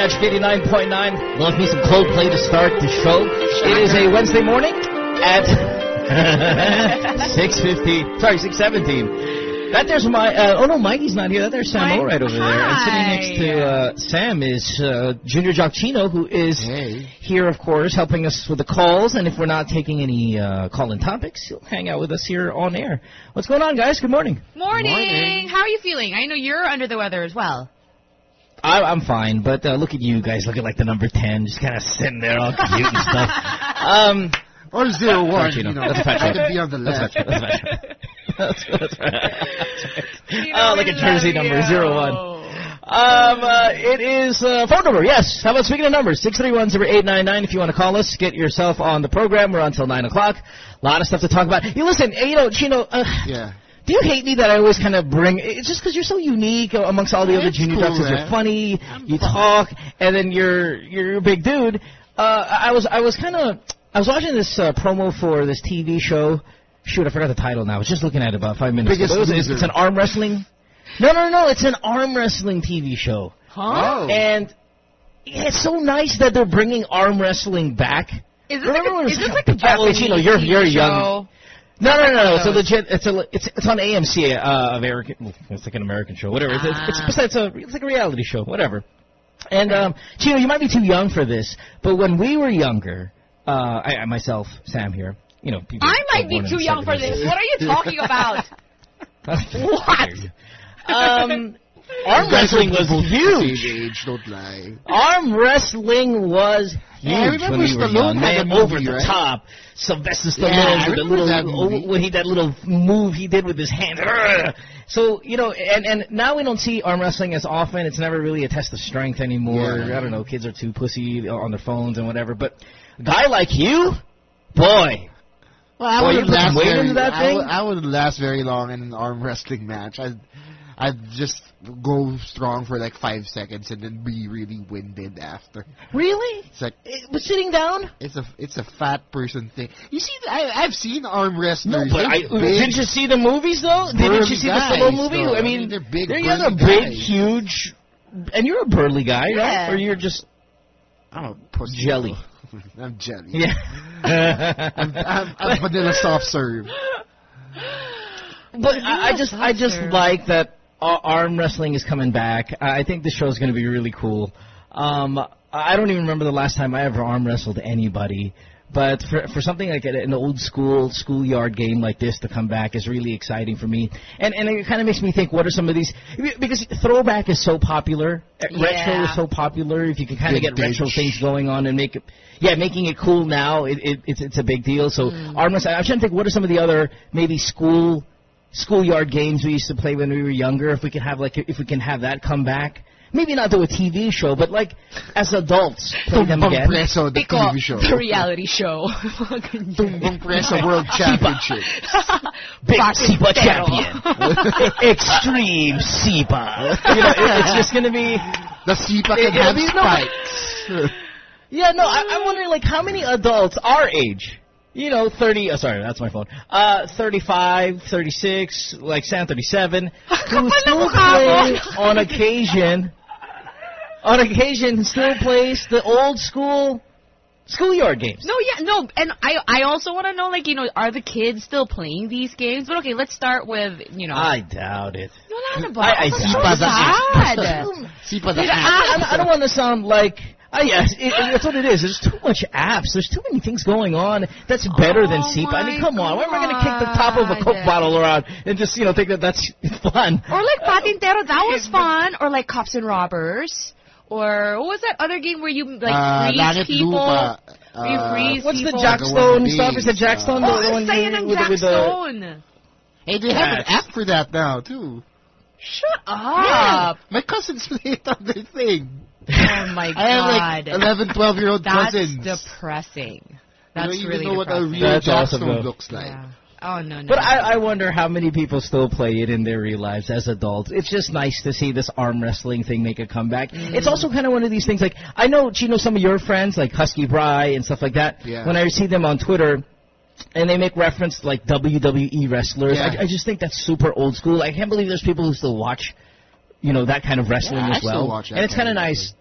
Magic 89.9. Love me some Coldplay to start the show. It is a Wednesday morning at 6.50, sorry, 6.17. That there's my, uh, oh no, Mikey's not here. That there's Sam Mike? O right over there. And sitting next to uh, Sam is uh, Junior Jock Chino, who is Hey. here, of course, helping us with the calls. And if we're not taking any uh, call-in topics, he'll hang out with us here on air. What's going on, guys? Good morning. Morning. Morning. How are you feeling? I know you're under the weather as well. I, I'm fine, but uh, look at you guys looking like the number 10, just kind of sitting there all cute and stuff. Um, Or zero one. You know, That's a fact I check. could be on the That's left. right. That's right. That's, that's right. That's right. You Oh, like a jersey number, you. zero one. Um, uh, it is uh, phone number. Yes. How about speaking of numbers? Six three one zero eight nine nine. If you want to call us, get yourself on the program. We're on until nine o'clock. A lot of stuff to talk about. You listen, you know, Chino. Uh, Yeah. Do you hate me that I always kind of bring? It's just because you're so unique amongst all the other It's junior cool, ducks. 'cause You're man. funny, you talk, and then you're you're a big dude. Uh, I was I was kind of I was watching this uh, promo for this TV show. Shoot, I forgot the title now. I was just looking at it about five minutes Biggest ago. It was- It's, Loser. it's an arm wrestling. No, no, no. It's an arm wrestling TV show. Huh? Oh. And it's so nice that they're bringing arm wrestling back. Is this Remember like when a, it is was this like a Oh, well, Japanese Chino, you're- you're young. No, no, no, no. It's a legit. It's a. It's it's on AMC. Uh, American. It's like an American show. Whatever. It's, it's, Ah. it's, it's a. It's like a reality show. Whatever. And um, Chino, you might be too young for this, but when we were younger, uh, I, I myself, Sam here, you know, people. I might be too young for this. What are you talking about? What? Um, arm You wrestling was huge. age, don't lie. Arm wrestling was huge Yeah, I remember when we were Stallone young. had Man, over the right? top. Sylvester Stallone I with the little that movie. when he that little move he did with his hand. So you know, and and now we don't see arm wrestling as often. It's never really a test of strength anymore. Yeah. I don't know. Kids are too pussy on their phones and whatever. But a guy like you, boy, Well, I wouldn't last very. that I thing? would- I last very long in an arm wrestling match. I'd, I'd just go strong for like five seconds and then be really winded after. really? It's like eh, It was sitting down. it's a it's a fat person thing. You see, I I've seen arm No, but I, big. didn't you see the movies though? Didn't you see the guys, Stallone movie? though. I I mean, mean, they're big, They're either burly big, guys. huge, and you're a burly guy, right? Or you're just I'm a pussy. Jelly. I'm jelly. yeah. I'm, I'm, I'm vanilla soft serve. but I, I just, I just Sure. like that ar- arm wrestling is coming back. I I think the show's going to be really cool. Um, I don't even remember the last time I ever arm wrestled anybody. But for for something like an an old school schoolyard game like this to come back is really exciting for me, and and it kind of makes me think, what are some of these? Because throwback is so popular, uh, retro is so popular. If you can kind of get Vintage. retro things going on and make it, yeah, making it cool now, it, it it's it's a big deal. So arm wrestling. I'm trying to think, what are some of the other maybe school schoolyard games we used to play when we were younger? If we could have like if we can have that come back. Maybe not do a TV show, but like as adults, play them again. Preso, the Pico, TV show. the reality show. Tumbang Preso World Championship. Big SIPA champion. Extreme SIPA. You know, it, it's just going to be. The Sipa It- can it'll have be- no, spikes. Yeah, no, I, I'm wondering, like, how many adults our age, you know, 30, oh, sorry, that's my phone, uh, 35, 36, like Sam 37, who still play on occasion, on occasion, still plays the old school schoolyard games. No, yeah, no, and I I also want to know, like, you know, are the kids still playing these games? But okay, let's start with, you know, I doubt it. no, not about. I- I- that's Sipa so sad. I, app. I, I don't want to sound like. Uh, yes, it, it- that's what it is. There's too much apps. There's too many things going on. That's better than Oh SIPA. I mean, my come on. Why am I going to kick the top of a Coke God. bottle around and just, you know, think that that's fun? Or like Patintero, that was fun. Or like Cops and Robbers. Or what was that other game where you like Uh, freeze Langit people? Lupa. Where you Uh, freeze What's the people? Jackstone Gawa stuff? Is it Days, Jackstone? uh, the, the Oh, one Sayan you- and with, the- with the, Hey, they have an app for that now, too. Shut Yeah. up. My cousins play it on their thing. Oh my I have like god. 11, 12 year old That's cousins. depressing. I That's don't even really know what a depressing. real That's awesome, though. looks like. Yeah. Oh no no. But no. I, I wonder how many people still play it in their real lives as adults. It's just nice to see this arm wrestling thing make a comeback. Mm. It's also kind of one of these things. Like I know, you know, some of your friends like Husky Bry and stuff like that. Yeah. When I see them on Twitter, and they make reference to like WWE wrestlers, Yeah. I, I just think that's super old school. I can't believe there's people who still watch, you know, that kind of wrestling Yeah, as I still well. watch that and it's kind of nice.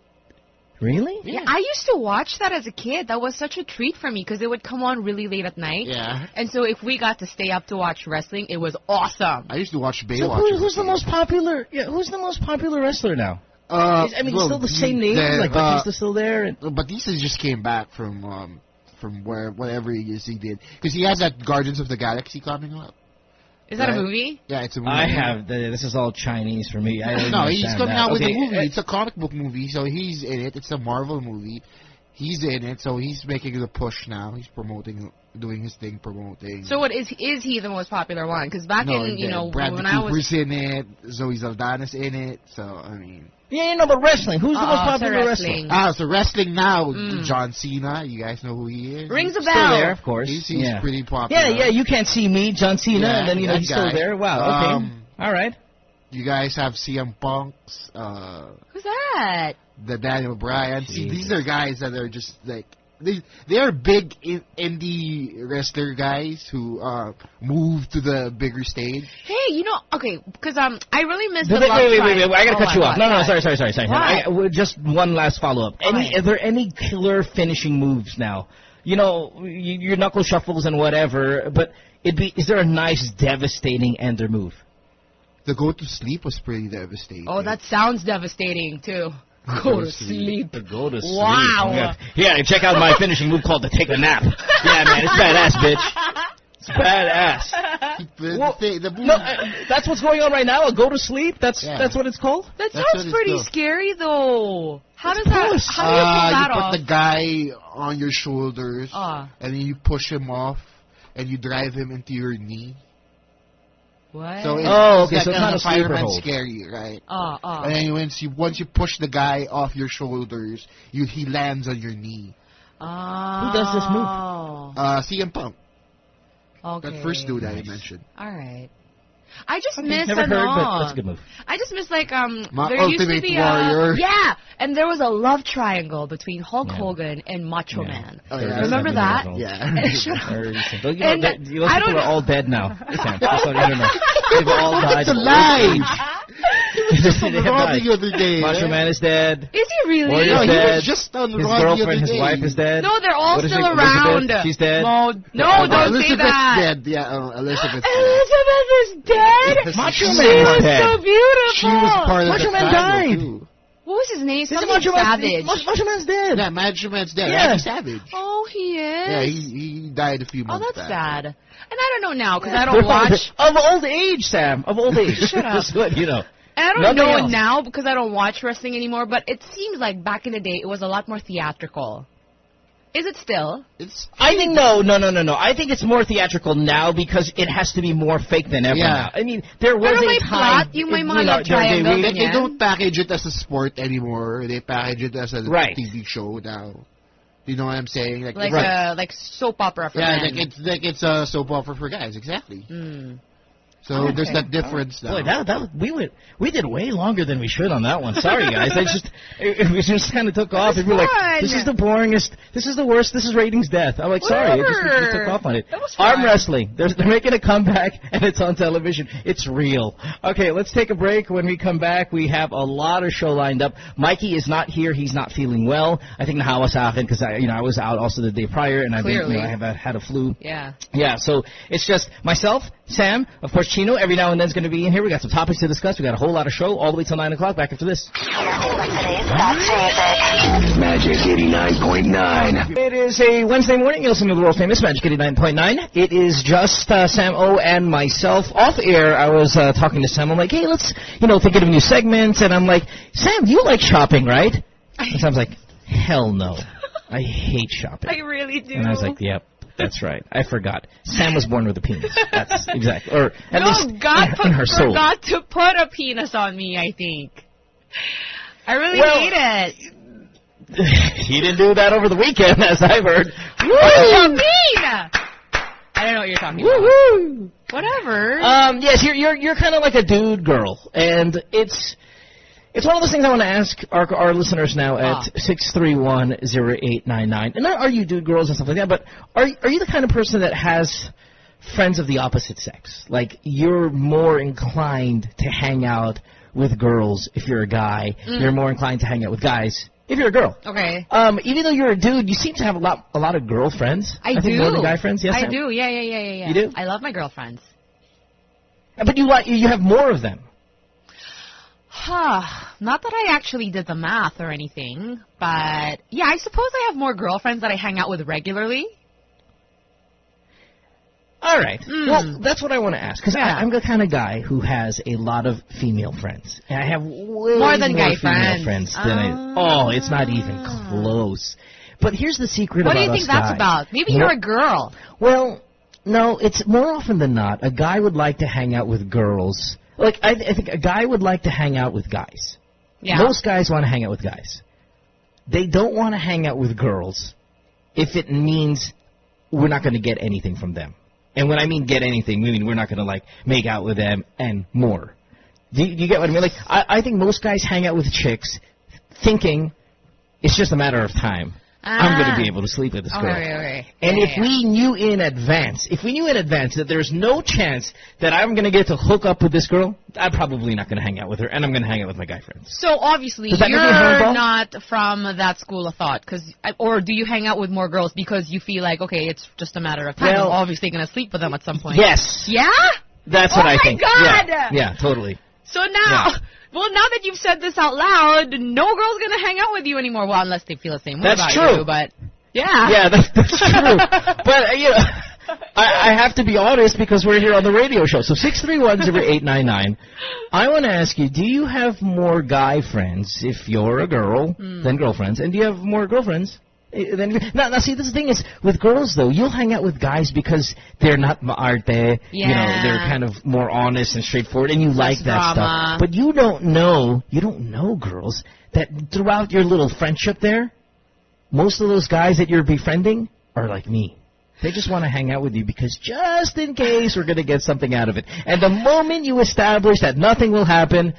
Really? Yeah, I used to watch that as a kid. That was such a treat for me because it would come on really late at night. Yeah. And so if we got to stay up to watch wrestling, it was awesome. I used to watch Baywatch. So who, who's the most popular? Yeah, who's the most popular wrestler now? Uh, Is- I mean, well, still the same name. the- like uh, Batista's still there. And, Batista just came back from um from where whatever it is he did because he has that Guardians of the Galaxy coming up. Is that a movie? Yeah, it's a movie. I have. The, this is all Chinese for me. I don't No, he's coming that. out with Okay, a movie. It's a comic book movie, so he's in it. It's a Marvel movie. He's in it, so he's making the push now. He's promoting, doing his thing, promoting. So what is is he the most popular one? Because back no, in you know Bradley when I was Cooper's in it. Zoe Saldana's in it. So I mean, Yeah, you know, but wrestling. Who's the most Uh-uh, popular wrestling. wrestler? ah, so wrestling now. Mm. John Cena. You guys know who he is. rings a Still bell. there, of course. He's, he's yeah. pretty popular. yeah, yeah. You can't see me, John Cena, Yeah, and then you know that he's still there. Wow. Okay. Um, all right. You guys have CM Punk's, uh, Who's that? the Daniel Bryan. See, these are guys that are just like they they are big in, indie wrestler guys who uh move to the bigger stage. Hey, you know, okay, because um, I really miss Wait, the wait, love wait, wait, triangle. wait, I gotta Oh, cut you off. God, No, no, no, sorry, sorry, sorry, sorry. What? I, well, just one last follow up. Any, Okay. are there any killer finishing moves now? You know, y- your knuckle shuffles and whatever, but it'd be, is there a nice, devastating ender move? The go to sleep was pretty devastating. Oh, that sounds devastating too. Go to sleep. Go to sleep. Wow. Yeah, yeah, check out my finishing move called the take a nap. Yeah, man, it's badass, bitch. It's badass. The, Well, the, the No, uh, that's what's going on right now. A go to sleep. That's Yeah. that's what it's called. That That's sounds pretty called. scary though. How does It's that? push. How do you pull uh, that you put the guy on your shoulders Ah. and then you push him off and you drive him into your knee. What? So it's, Oh, okay, so it's not a a sleeper fireman hold. scary, right? Ah, ah. And then once you once you push the guy off your shoulders, you he lands on your knee. Ah. Who does this move? Uh, CM Punk, Okay. that first dude I mentioned. All right. I just Okay, miss never heard, but that's a good move. I just miss like um My there used to be Warrior. a yeah, and there was a love triangle between Hulk Yeah. Hogan and Macho Yeah. Man. Oh, yeah. Remember that? Yeah. Shut up. Don't you know, And that- those I people don't are all dead now. Sam, just so you know. They've all died. It's a lie. They have Raw died. the other day. Macho? Man is dead. Is he really? Warrior's No, he dead. was just on His Raw the girlfriend, other his day. wife is dead. No, they're all What is still it, around. Elizabeth? She's dead. No, no, Oh, don't say that. Elizabeth's that. dead. Yeah, uh, Elizabeth. Elizabeth is dead. Yes, Macho she Man She was dead. so beautiful. She was part of Macho the Man died. too. What was his name? Isn't Something Macho Savage. Macho Macho Man's dead. Yeah, Macho Man's dead. Yeah. Randy Savage. Oh, he is. Yeah, he he died a few oh, months back. Oh, that's back. sad. And I don't know now because I don't watch. Of old age, Sam. Of old age. Shut up. Just let you know. I don't Nothing know else. now because I don't watch wrestling anymore. But it seems like back in the day it was a lot more theatrical. Is it still? It's I think no, no, no, no, no. I think it's more theatrical now because it has to be more fake than ever Yeah. now. I mean, there was Pero a may time. plot, yung may you mga know, love they they, they don't package it as a sport anymore. They package it as a Right. TV show now. You know what I'm saying? Like, Like right. a like soap opera for yeah, men. like it's like it's a soap opera for guys. Exactly. Mm. So Okay. there's that difference now. Boy, that that we went we did way longer than we should on that one. Sorry guys, I just it, it just kind of took off. was And we were like, this is the boringest, this is the worst, this is ratings death. I'm like, sorry, it just, it just took off on it. That was Arm wrestling. They're, they're making a comeback and it's on television. It's real. Okay, let's take a break. When we come back, we have a lot of show lined up. Mikey is not here; he's not feeling well. I think nahawa sa akin because I, you know, I was out also the day prior and I've been, you Clearly. know, I have uh, had a flu. Yeah. Yeah, so it's just myself, Sam, of course Chino, every now and then is going to be in here. We got some topics to discuss. We got a whole lot of show all the way till 9 o'clock. Back after this. Magic 89.9. It is a Wednesday morning. You'll listen to the world famous Magic 89.9. It is just uh, Sam O and myself. Off air, I was uh, talking to Sam. I'm like, hey, let's, you know, thinking of a new segments. And I'm like, Sam, you like shopping, right? And Sam's like, hell no. I hate shopping. I really do. And I was like, yep. That's right. I forgot. Sam was born with a penis. That's exactly, or at no, least God in, put, in her soul. forgot to put a penis on me. I think. I really Well, hate it. he didn't do that over the weekend, as I've heard. What do you mean? I don't know what you're talking about. Woo-hoo. Whatever. Um, yes, you're you're you're kind of like a dude girl, and it's it's one of those things I want to ask our our listeners now Ah. at six three one zero eight nine nine. And not are you dude girls and stuff like that, but are are you the kind of person that has friends of the opposite sex? Like you're more inclined to hang out with girls if you're a guy. Mm. You're more inclined to hang out with guys If you're a girl. Okay. Um, even though you're a dude, you seem to have a lot, a lot of girlfriends. I, think do. more than guy friends. Yes, I Sam? do. Yeah, yeah, yeah, yeah, yeah. You do? I love my girlfriends. But you like you have more of them. Huh. Not that I actually did the math or anything, but yeah, I suppose I have more girlfriends that I hang out with regularly. All right. Mm. Well, that's what I want to ask because Yeah. I'm the kind of guy who has a lot of female friends, and I have way More than guy female friends. than I. Oh, it's not even close. But here's the secret What about What do you think that's guys. about? Maybe More- you're a girl. Well, no, it's more often than not a guy would like to hang out with girls. Like I, I think a guy would like to hang out with guys. Yeah. Most guys want to hang out with guys. They don't want to hang out with girls if it means we're not going to get anything from them. And when I mean get anything, we mean we're not going to like make out with them and more. Do you, do you get what I mean? Like I, I think most guys hang out with chicks thinking it's just a matter of time. I'm going Ah. to be able to sleep with this girl. okay, okay. And Yeah, if yeah, we knew in advance, if we knew in advance that there's no chance that I'm going to get to hook up with this girl, I'm probably not going to hang out with her, and I'm going to hang out with my guy friends. So obviously Does that make you're not from that school of thought, cause or do you hang out with more girls because you feel like okay, it's just a matter of time. Well- I'm obviously gonna sleep with them at some point. Yes, Yeah. that's Oh what I my think. God! Yeah, yeah, totally. So now. Well, now that you've said this out loud, no girl's gonna hang out with you anymore. Well, unless they feel the same way That's about true. you. But yeah. Yeah, that's, that's true. but uh, you know, I, I have to be honest because we're here on the radio show. So six three one zero eight nine nine. I want to ask you: Do you have more guy friends if you're a girl Hmm. than girlfriends, and do you have more girlfriends? Eh, Then now, now, see, this the thing is with girls though, you'll hang out with guys because they're not maarte, Yeah. you know, they're kind of more honest and straightforward, and you like that drama. stuff. But you don't know, you don't know girls that throughout your little friendship there, most of those guys that you're befriending are like me. They just want to hang out with you because just in case we're going to get something out of it. And the moment you establish that nothing will happen,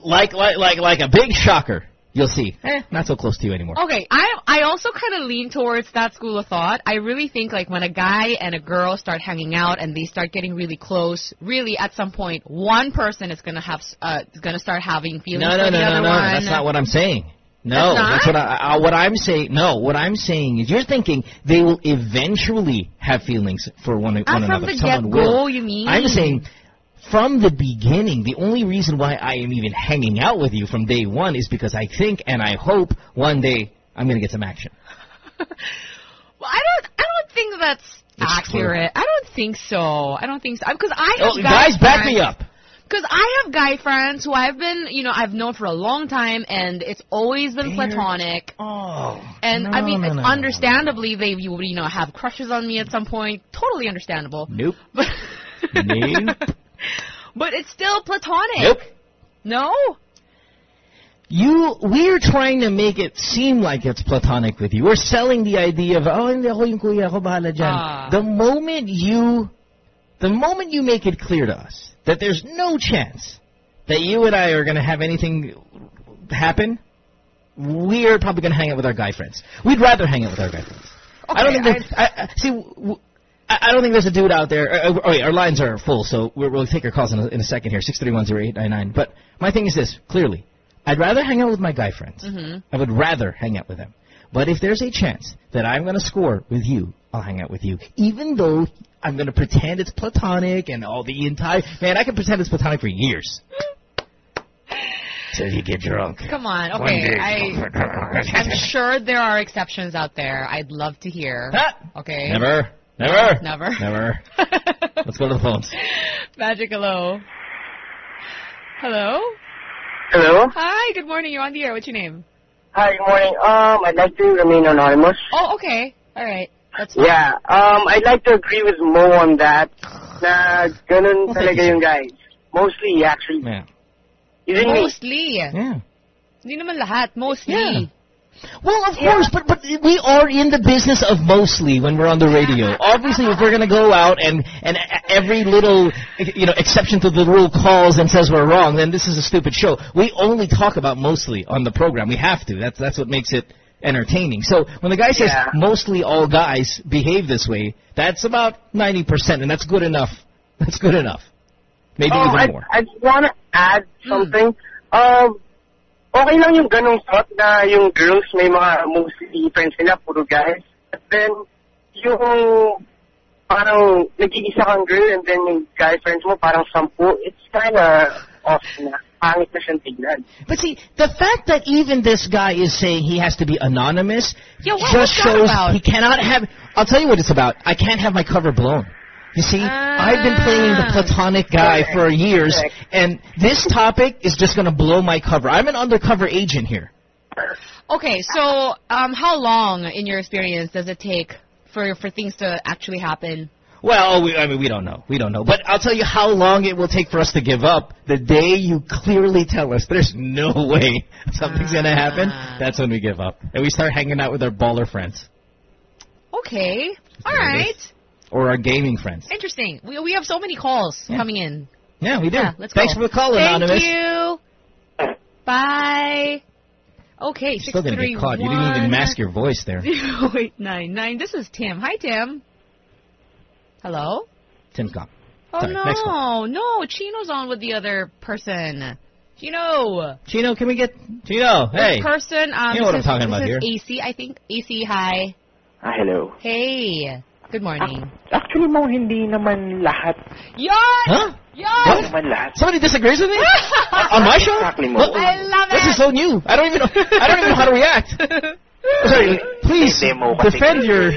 like like like like a big shocker, you'll see. Eh, not so close to you anymore. Okay, I I also kind of lean towards that school of thought. I really think like when a guy and a girl start hanging out and they start getting really close, really at some point one person is gonna have uh is gonna start having feelings No, no, for no, the no, other no. one. That's not what I'm saying. No, That's that's what I, what I'm saying. No, what I'm saying is you're thinking they will eventually have feelings for one, one from another. the Someone get-go, will. you mean? I'm saying from the beginning, the only reason why I am even hanging out with you from day one is because I think and I hope one day I'm going to get some action. Well, I don't I don't think that's It's accurate. I don't think so. I don't think so because I oh, have Oh, guys, back me up. Because I have guy friends who I've been, you know, I've known for a long time, and it's always been They're- platonic. Oh, And no, I mean, no, it's no, understandably, they you you know, have crushes on me at some point. Totally understandable. Nope. Nope. but it's still platonic. Nope. No. You, we're trying to make it seem like it's platonic with you. We're selling the idea of, oh, hindi ako yung kuya ko, bahala dyan. Ah. The moment you, the moment you make it clear to us that there's no chance that you and I are going to have anything happen, we're probably going to hang out with our guy friends. We'd rather hang out with our guy friends. I don't think that, I, I, see, w- I I don't think there's a dude out there. Uh, oh, wait, our lines are full, so we're, we'll take your calls in a, in a second here, six three one zero eight nine nine. But my thing is this: clearly, I'd rather hang out with my guy friends. Mhm. I would rather hang out with them. But if there's a chance that I'm going to score with you, I'll hang out with you, even though I'm going to pretend it's platonic and all the entire man. I can pretend it's platonic for years. So you get drunk. Come on. Okay. I I'm sure there are exceptions out there. I'd love to hear. Ah, Okay. Never. Never. Never. Never. Let's go to the phones. Magic, hello. Hello. Hello. Hi. Good morning. You're on the air. What's your name? Hi, good morning. Um, I'd like to remain anonymous. Oh, okay. All right. That's fine. Yeah, um, I'd like to agree with Mo on that. Na ganun Well, thank talaga you, yung guys. Mostly, actually. Yeah. Even me. Mostly. Yeah. Hindi naman lahat. Mostly. Yeah. Well, of course, but but we are in the business of mostly when we're on the radio. Obviously, if we're going to go out and and every little you know exception to the rule calls and says we're wrong, then this is a stupid show. We only talk about mostly on the program. We have to. That's that's what makes it entertaining. So when the guy says Yeah. mostly all guys behave this way, that's about ninety percent, and that's good enough. That's good enough. Maybe Oh, even I, more. I just want to add something. Um, okay lang yung ganong thought na yung girls may mga mostly friends nila, puro guys. But then, yung parang nag-iisa kang girl and then yung guy friends mo parang sampu, it's kinda off na. Pangit na siyang tignan. But see, the fact that even this guy is saying he has to be anonymous Yeah, what- just shows about? he cannot have. I'll tell you what it's about. I can't have my cover blown. You see, I've been playing the Ah. platonic guy Correct. for years, Correct. and this topic is just going to blow my cover. I'm an undercover agent here. Okay, so um, how long, in your experience, does it take for for things to actually happen? Well, we, I mean, we don't know. We don't know. But I'll tell you how long it will take for us to give up. The day you clearly tell us there's no way something's going to happen, Ah. that's when we give up. And we start hanging out with our baller friends Okay, All right. what it right, is. Or our gaming friends. interesting. We we have so many calls Yeah. coming in. Yeah, we do. Yeah, let's Thanks go. for the call, Thank Anonymous. Thank you. Bye. Okay, Still going to get caught. You didn't even mask your voice there. Zero eight nine nine. This is Tim. Hi, Tim. Hello. Tim's gone. Oh Sorry, no, no. Chino's on with the other person. Chino. Chino, can we get Chino? Hey. This person. Um, You know what this I'm is- talking this about is AC, I think. AC, hi. Hi, hello. Hey. Good morning. Actually, mo, hindi naman lahat. Yon! Huh? Hindi Yon! naman lahat. Somebody disagrees with me on my show? Exactly, Mo. I love This it. is so new. I don't even know. I don't even know how to react. Sorry, please Hindi, defend your.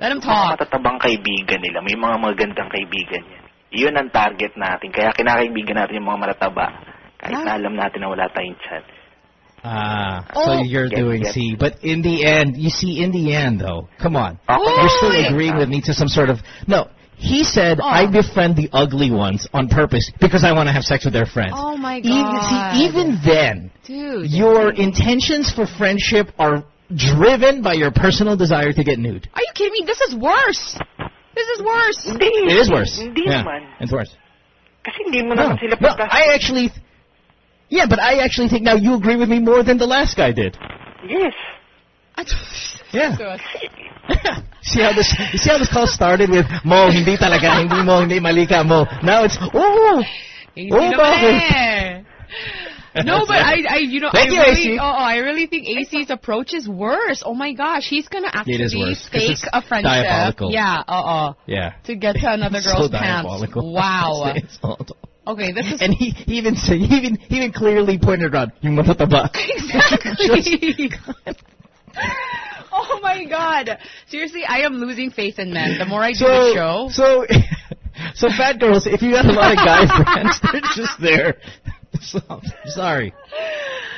Let him mga talk. matatabang kaibigan nila. May mga magandang kaibigan yan. Yun ang target natin. Kaya kinakaibigan natin yung mga matataba. Kahit Ah. na alam natin na wala tayong chat. Ah, Oh. so you're Yes, doing yes. C, but in the end, you see, in the end, though, come on, Oh, you're still yeah. agreeing with me to some sort of no. He said, Oh. "I befriend the ugly ones on purpose because I want to have sex with their friends." Oh my Even, god. see, even then, Dude. your intentions for friendship are driven by your personal desire to get nude. Are you kidding me? This is worse. This is worse. Hindi. It is worse. Hindi yeah, naman. it's worse. Kasi hindi mo No, naman sila no, pagkas- I actually, yeah, but I actually think now you agree with me more than the last guy did. Yes. Yeah. see how this you see how this call started with Mo hindi talaga hindi mo hindi mali ka Mo. Now it's oh Easy Oh, naman bakit? No, but I, I, you know, Thank I you, really, AC. oh, oh, I really think AC's approach is worse. Oh my gosh, he's gonna actually It is worse, 'cause fake a friendship. diabolical. Yeah, uh, uh, yeah. to get to another So girl's pants. diabolical. Wow. Okay, this is and he, he even said, he even he even clearly pointed out yung matataba. exactly. oh my god. Seriously, I am losing faith in men. The more I do so the show. so so fat girls, if you got a lot of guy friends, they're just there. So, sorry.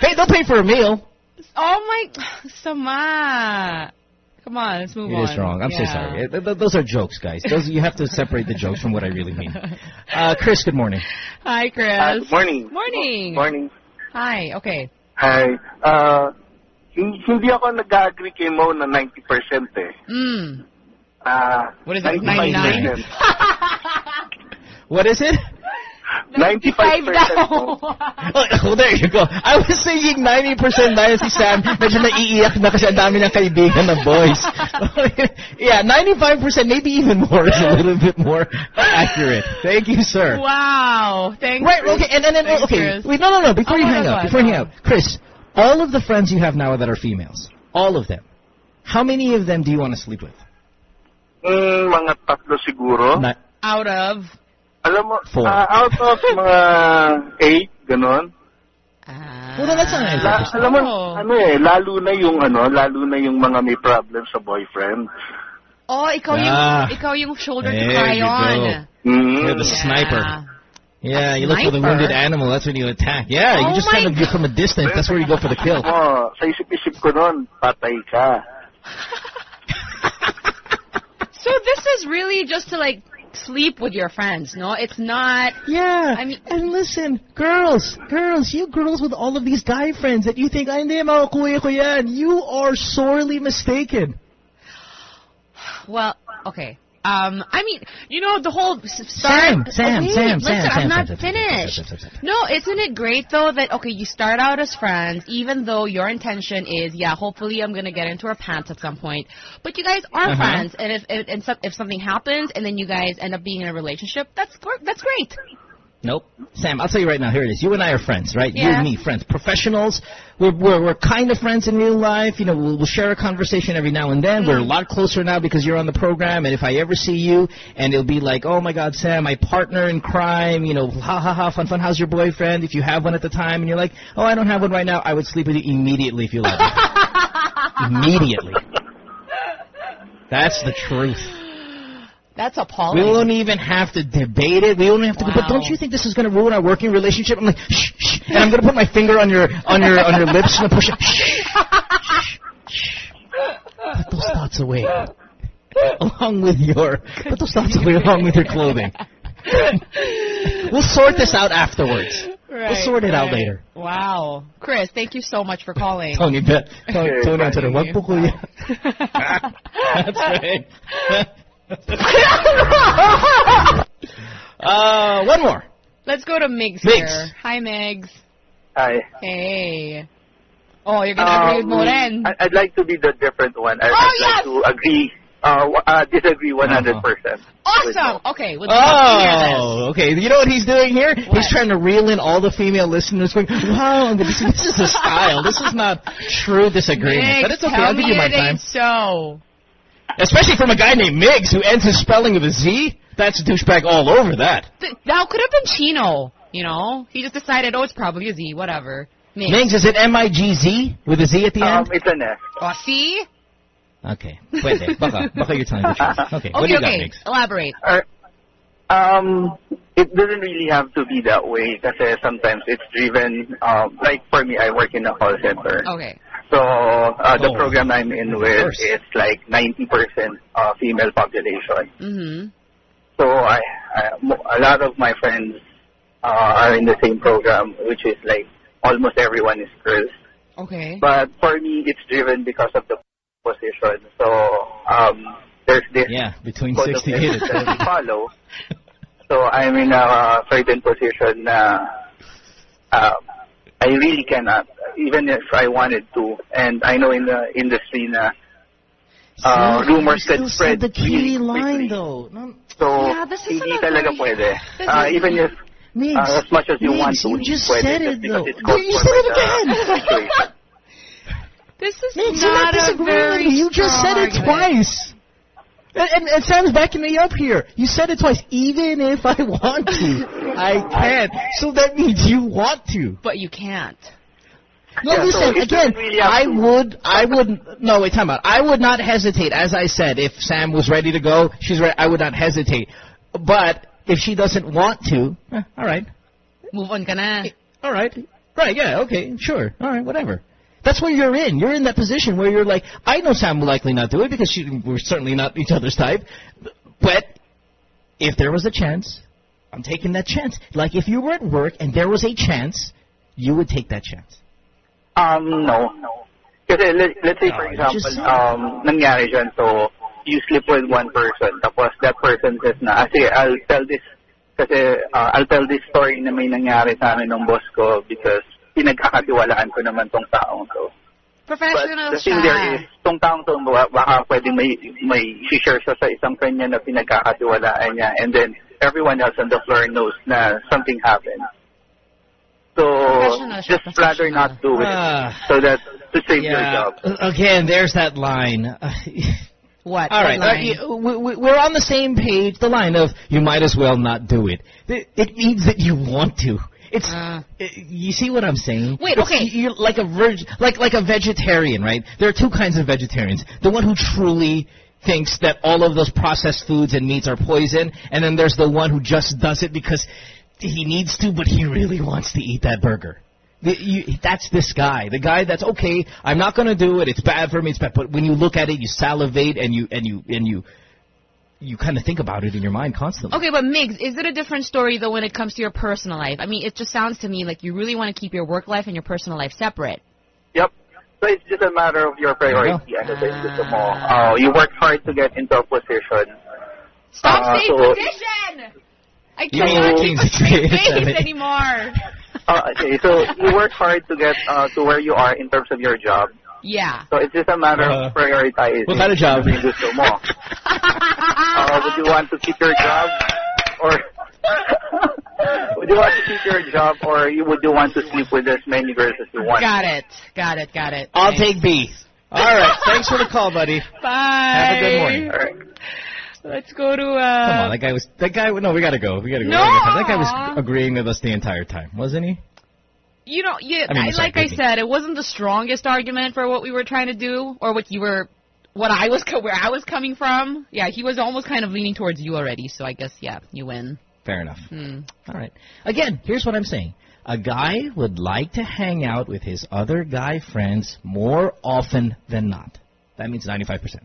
Hey, they'll pay for a meal. Oh my, Sama. Come on, let's move It on. is wrong. I'm so sorry. Th- th- those are jokes, guys. Those you have to separate the jokes from what I really mean. Uh, Chris, good morning. Hi, Chris. Uh, good morning. Morning. Morning. Hi. Okay. Hi. Uh, hindi ako nag-agree kay Mo na 90% eh. Mm. Ah, What is it? 95%. 99? What is it? 95% daw. Mo. Oh, oh, there you go. I was saying 90% na si Sam. Medyo naiiyak na kasi ang dami ng kaibigan ng boys. yeah, 95%, maybe even more is a little bit more accurate. Thank you, sir. wow. Thanks. Right, okay, and, and then, Thanks, okay, Chris. wait, no, no, no, before Oh, you hang ahead, up, go before you hang up, Chris, all of the friends you have now that are females, all of them, how many of them do you want to sleep with? Mm, mga tatlo siguro. Na- Out of. Alam mo, Four. ah, out of mga eight, ganon. Ah. Well, then that's not La, alam mo, Oh. ano eh, lalo na yung ano, lalo na yung mga may problem sa boyfriend. Oh, ikaw yung, Ah. ikaw yung shoulder to There cry you on. go. Mm. You're the Yeah. sniper. Yeah, A you look for the sniper? wounded animal. That's when you attack. Yeah, Oh you just my kind of get from a distance. That's where you go for the kill. Mo, sa isip-isip ko nun, patay ka. So this is really just to like sleep with your friends, no? It's not. Yeah, I mean- and listen, girls, girls, you girls with all of these guy friends that you think, I hindi makukuha ko yan. You are sorely mistaken. Well, okay. Um, I mean, you know, the whole Sam, start. Sam, Wait, Sam, listen, Sam, I'm not Sam, Sam, finished. Sam, Sam, Sam, Sam. No, isn't it great though that okay, you start out as friends, even though your intention is, yeah, hopefully I'm gonna get into her pants at some point. But you guys are Uh-huh. friends, and if if, and so, if something happens, and then you guys end up being in a relationship, that's that's great. Nope. Sam, I'll tell you right now. Here it is. You and I are friends, right? Yeah. You and me, friends, professionals. We're we're, we're kind of friends in real life. You know, we'll, we'll share a conversation every now and then. We're a mm. lot closer now because you're on the program. And if I ever see you, and it'll be like, oh my God, Sam, my partner in crime. You know, ha ha ha, fun fun. How's your boyfriend? If you have one at the time, and you're like, oh, I don't have one right now. I would sleep with you immediately if you let me. immediately. That's the truth. That's appalling. We won't even have to debate it. We won't have to. But don't you think this is going to ruin our working relationship? I'm like, shh, shh, and I'm going to put my finger on your on your on your lips and push it. Shh, shh, shh. Put those thoughts away, along with your. Put those thoughts away along with your clothing. we'll sort this out afterwards. Right, we'll sort it out later. Wow. Chris, thank you so much for calling. Tony, bet. Tony, Okay, Tony, bye. answer the wag po kuya. That's right. uh, one more. Let's go to Migs, Migs. here. Hi, Migs. Hi. Hey. Oh, you're gonna agree with Moren. I- I'd like to be the different one. I- Oh, I'd yes! like to agree, uh, uh, disagree 100%. Awesome. Okay. We'd hear this. Oh, okay. You know what he's doing here? What? He's trying to reel in all the female listeners going, wow, this, this is a style. This is not true disagreement. Migs, but it's okay. tell I'll give you my time. so. Especially from a guy named Miggs who ends his spelling with a Z. That's a douchebag all over that. Th- that could have been Chino. You know, he just decided, oh, it's probably a Z. Whatever. Migs. Miggs, is it M-I-G-Z with a Z at the Um, end? it's an S. Oh, see? Okay. Pwede. Baka, baka you're telling the truth. Okay. what do Okay, got. Miggs? Elaborate. Uh, um, it doesn't really have to be that way kasi sometimes it's driven, um, like for me, I work in a call center. Okay. So uh, the Oh. program I'm in with is like 90% uh, female population. Mm-hmm. So I, I, a lot of my friends uh, are in the same program, which is like almost everyone is girls. Okay. But for me, it's driven because of the position. So um, there's this Yeah, between code of 60 ethics that we follow. So I'm in a certain position na uh, I really cannot, even if I wanted to. And I know in the industry na uh, See, rumors you can still spread the key really line, quickly. though. No, So Yeah, this hindi another- talaga pwede. Uh, even if Miggs, uh, as much as you want to, you just pwede said it, because though. it's called You said it again. This is Miggs, you're not not a very with. You just said it argument. twice. And, and, and Sam's backing me up here. You said it twice. Even if I want to, I can't. So that means you want to. But you can't. No, Yeah, so listen, it again, really I would, I would, no, wait, time out. I would not hesitate, as I said, if Sam was ready to go, she's ready, I would not hesitate. But if she doesn't want to, eh, all right, Move on ka na. all right, right, yeah, okay, sure, all right, whatever. That's where you're in. You're in that position where you're like, I know Sam will likely not do it because she, we're certainly not each other's type. But if there was a chance, I'm taking that chance. Like if you were at work and there was a chance, you would take that chance. Um, no. Kasi let, let's say for Oh, example, um, nangyari dyan, so you sleep with one person, tapos that person says na, kasi I'll tell this, kasi uh, I'll tell this story na may nangyari sa amin ng boss ko because pinagkakatiwalaan ko naman tong taong to. But Professional the thing there is, tong taong to, baka, baka pwede may, may share siya sa isang friend niya na pinagkakatiwalaan niya and then everyone else on the floor knows na something happened. So, just rather not do it Ah. so that to save your Yeah. job. Again, there's that line. Uh, What? all What uh, line? y- we- we- we're on the same page. The line of you might as well not do it. It it means that you want to. It's Uh. it- you see what I'm saying? Wait, It's- okay. You're like a virgin, like like a vegetarian, right? There are two kinds of vegetarians. The one who truly thinks that all of those processed foods and meats are poison, and then there's the one who just does it because he needs to, but he really wants to eat that burger. The, you, that's this guy. The guy that's okay. I'm not going to do it. It's bad for me. It's bad. But when you look at it, you salivate and you and you and you you kind of think about it in your mind constantly. Okay, but Migs, is it a different story though when it comes to your personal life? I mean, it just sounds to me like you really want to keep your work life and your personal life separate. Yep. So it's just a matter of your priority. There Ano ba yung gusto mo? Uh, you work hard to get into a position. Stop Uh, saying so- position! I You mean cannot things keep a straight that you- face anymore. Uh, okay, so you work hard to get uh, to where you are in terms of your job. Yeah. So it's just a matter Uh, of prioritizing. what kind of job? Ano yung gusto mo? Uh, would you want to keep your job? Or would you want to keep your job or you would you want to sleep with as many girls as you want? Got it. Got it. Got it. I'll Thanks. take B. All right. Thanks for the call, buddy. Bye. Have a good morning. All right. Let's go to. Uh, Come on, that guy was that guy. No, we gotta go. We gotta go. No! That guy was agreeing with us the entire time, wasn't he? You know, yeah, I mean, like I said, it wasn't the strongest argument for what we were trying to do, or what you were, what I was, where I was coming from. Yeah, he was almost kind of leaning towards you already, so I guess yeah, you win. Fair enough. Hmm. All right. Again, here's what I'm saying. A guy would like to hang out with his other guy friends more often than not. That means 95%.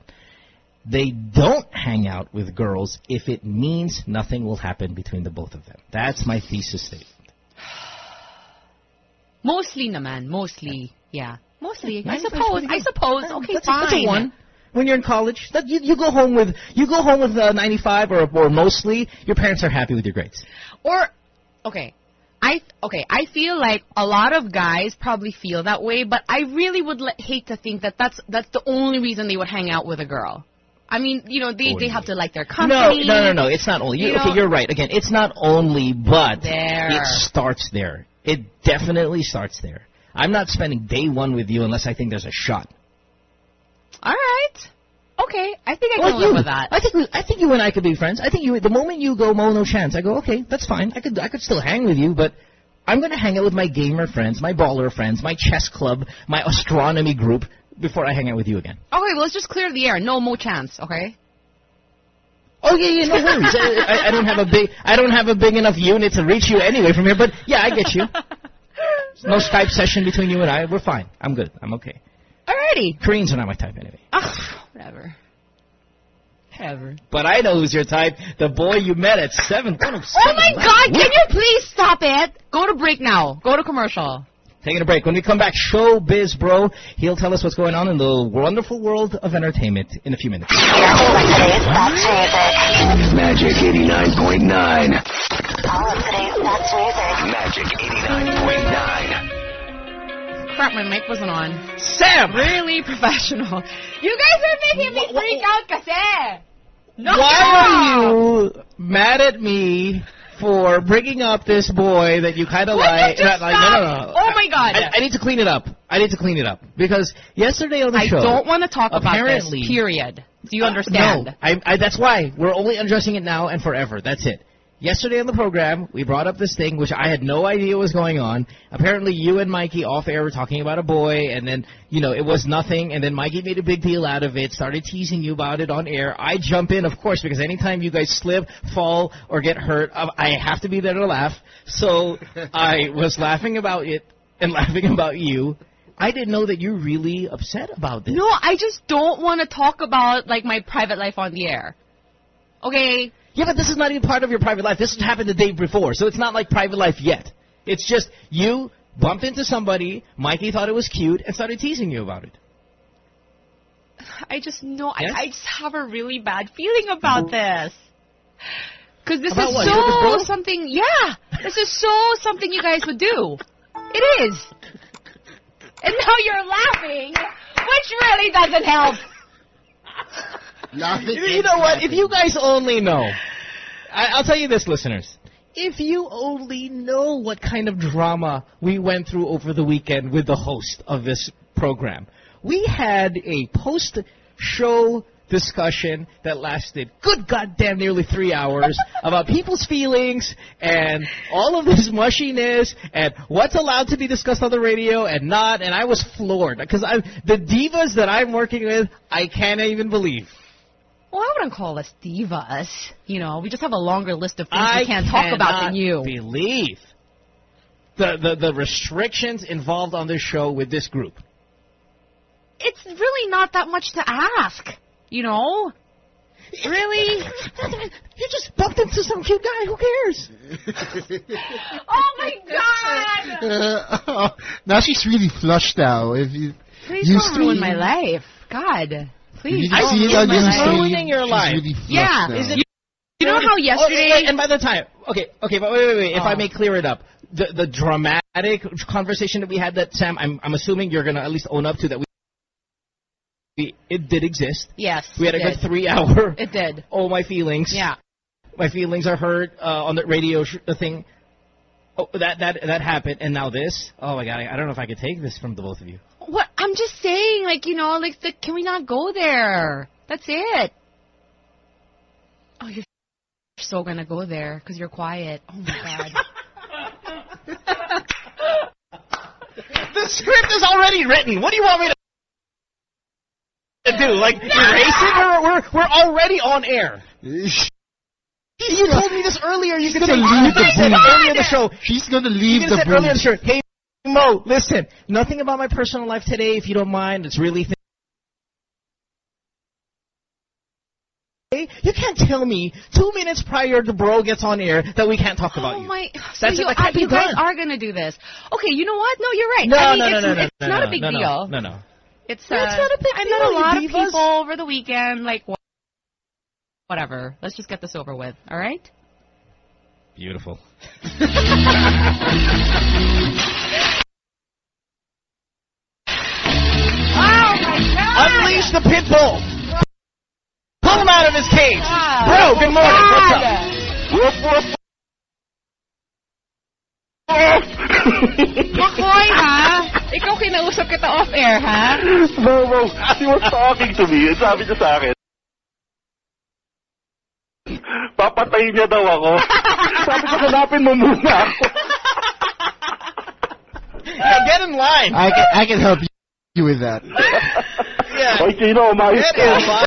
They don't hang out with girls if it means nothing will happen between the both of them. That's my thesis statement. Mostly naman, mostly, yeah, mostly. I suppose. I suppose. Okay, that's fine. A, that's a one. When you're in college, that you, you go home with you go home with uh, 95 or or mostly your parents are happy with your grades. Or, okay, I okay. I feel like a lot of guys probably feel that way, but I really would hate to think that that's that's the only reason they would hang out with a girl. I mean, you know, they they have to like their No, company. no, no, no. It's not only. You, You okay, know- you're right. Again, it's not only, but There. it starts there. It definitely starts there. I'm not spending day one with you unless I think there's a shot. All right. Okay, I think I can you. live with that. I think we, I think you and I could be friends. I think you. The moment you go, Mo, no chance. I go, okay, that's fine. I could I could still hang with you, but I'm gonna hang out with my gamer friends, my baller friends, my chess club, my astronomy group before I hang out with you again. Okay, well, let's just clear the air. No more chance. Okay. Oh yeah, yeah, no worries. I, I, don't have a big I don't have a big enough unit to reach you anyway from here. But yeah, I get you. No Skype session between you and I. We're fine. I'm good. I'm okay. Alrighty. Koreans are not my type anyway. Ah, whatever. Whatever. But I know who's your type. The boy you met at seven. Oh my God! Can you please stop it? Go to break now. Go to commercial. Taking a break. When we come back, Showbiz Bro. He'll tell us what's going on in the wonderful world of entertainment in a few minutes. Magic 89.9. All of today's best music. Magic 89.9. Crap, my mic wasn't on. Sam! Really professional. You guys are making me freak out, kasi. No. Why are you mad at me for bringing up this boy that you kind of like? just like, no, no, no. Oh my God. I, I need to clean it up. I need to clean it up because yesterday on the I show, don't want to talk about this. Period. Do you Uh, understand? no, I, I, that's why we're only addressing it now and forever. That's it. Yesterday on the program, we brought up this thing which I had no idea was going on. Apparently, you and Mikey off air were talking about a boy, and then you know it was nothing. And then Mikey made a big deal out of it, started teasing you about it on air. I jump in, of course, because anytime you guys slip, fall, or get hurt, uh, I have to be there to laugh. So I was laughing about it and laughing about you. I didn't know that you're really upset about this. No, I just don't want to talk about like my private life on the air. Okay. Yeah, but this is not even part of your private life. This happened the day before, so it's not like private life yet. It's just you bumped into somebody, Mikey thought it was cute, and started teasing you about it. I just know Yes? I, I just have a really bad feeling about this. Because this About is what? So something. Yeah, this is so something you guys would do. It is. And now you're laughing, which really doesn't help. Laughing You, know what? If you guys only know, I, I'll tell you this, listeners. If you only know what kind of drama we went through over the weekend with the host of this program, we had a post-show discussion that lasted good goddamn nearly three hours about people's feelings and all of this mushiness and what's allowed to be discussed on the radio and not and I was floored because I the divas that I'm working with I can't even believe Well, I wouldn't call us divas. You know, we just have a longer list of things I we can't talk about than you. Believe the, the the restrictions involved on this show with this group. It's really not that much to ask. You know? Really? You just bumped into some cute guy. Who cares? oh my god! Uh, now she's really flushed now. If you, Please you don't ruin my life. God. Please You don't see it ruin on my your life. Ruining your life. really Yeah. now. Is it? You know how yesterday... Oh, and- and by the time, okay, okay, but wait, wait, wait. If Oh. I may clear it up, the the dramatic conversation that we had, that Sam, I'm I'm assuming you're gonna at least own up to that. We, we it did exist. Yes. We had a it good three hour. It did. Oh my feelings. Yeah. my feelings are hurt uh, on the radio sh- the thing. Oh, that that that happened, and now this. Oh my god, I, I don't know if I could take this from the both of you. What? I'm just saying, like, you know, like, the, can we not go there? That's it. Oh, you're so gonna go there because you're quiet. Oh my god. The script is already written. What do you want me to do? Like erase it? We're we're, we're already on air. You told me this earlier. You She's could gonna say leave the said booth. earlier in the show. She's gonna You leave could the have said earlier in the booth. show. Hey Mo, listen. Nothing about my personal life today, if you don't mind. It's really. Th- you can't tell me two minutes prior the bro gets on air that we can't talk about oh you. my. So That's you, can't be you guys done. are gonna do this. Okay, you know what? No, you're right. No, I mean, no, it's, no, no, it's no, not no, a big no, no, deal. No, no. It's uh, it's not a big deal. I met a lot of people over the weekend. Like, whatever. Let's just get this over with. All right. Beautiful. Unleash the pit bull. Pull him out of his cage. Bro, good morning. What's up? Woof, woof. Makoy, ha? Ikaw kinausap kita off-air, ha? no, no. He was talking to me. and Sabi niya sa akin, papatayin niya daw ako. Sabi ko, hanapin mo muna ako. Yeah, get in line. I can I can help you with that. yeah. Oy, Chino, umayos Get in ka.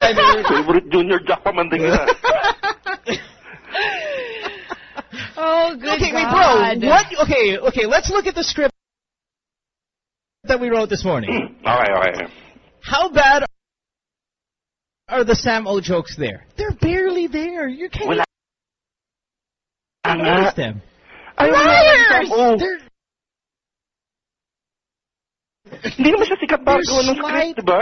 Favorite junior jack pa man tingin na. Oh, good okay, wait, bro. What? Okay, okay. Let's look at the script that we wrote this morning. Okay, okay. How bad are the Sam O jokes there? They're barely there. You can't Wala. even notice them. Ayaw Liars! Oh, They're hindi naman siya sikat para They're gawa ng slight. script, diba?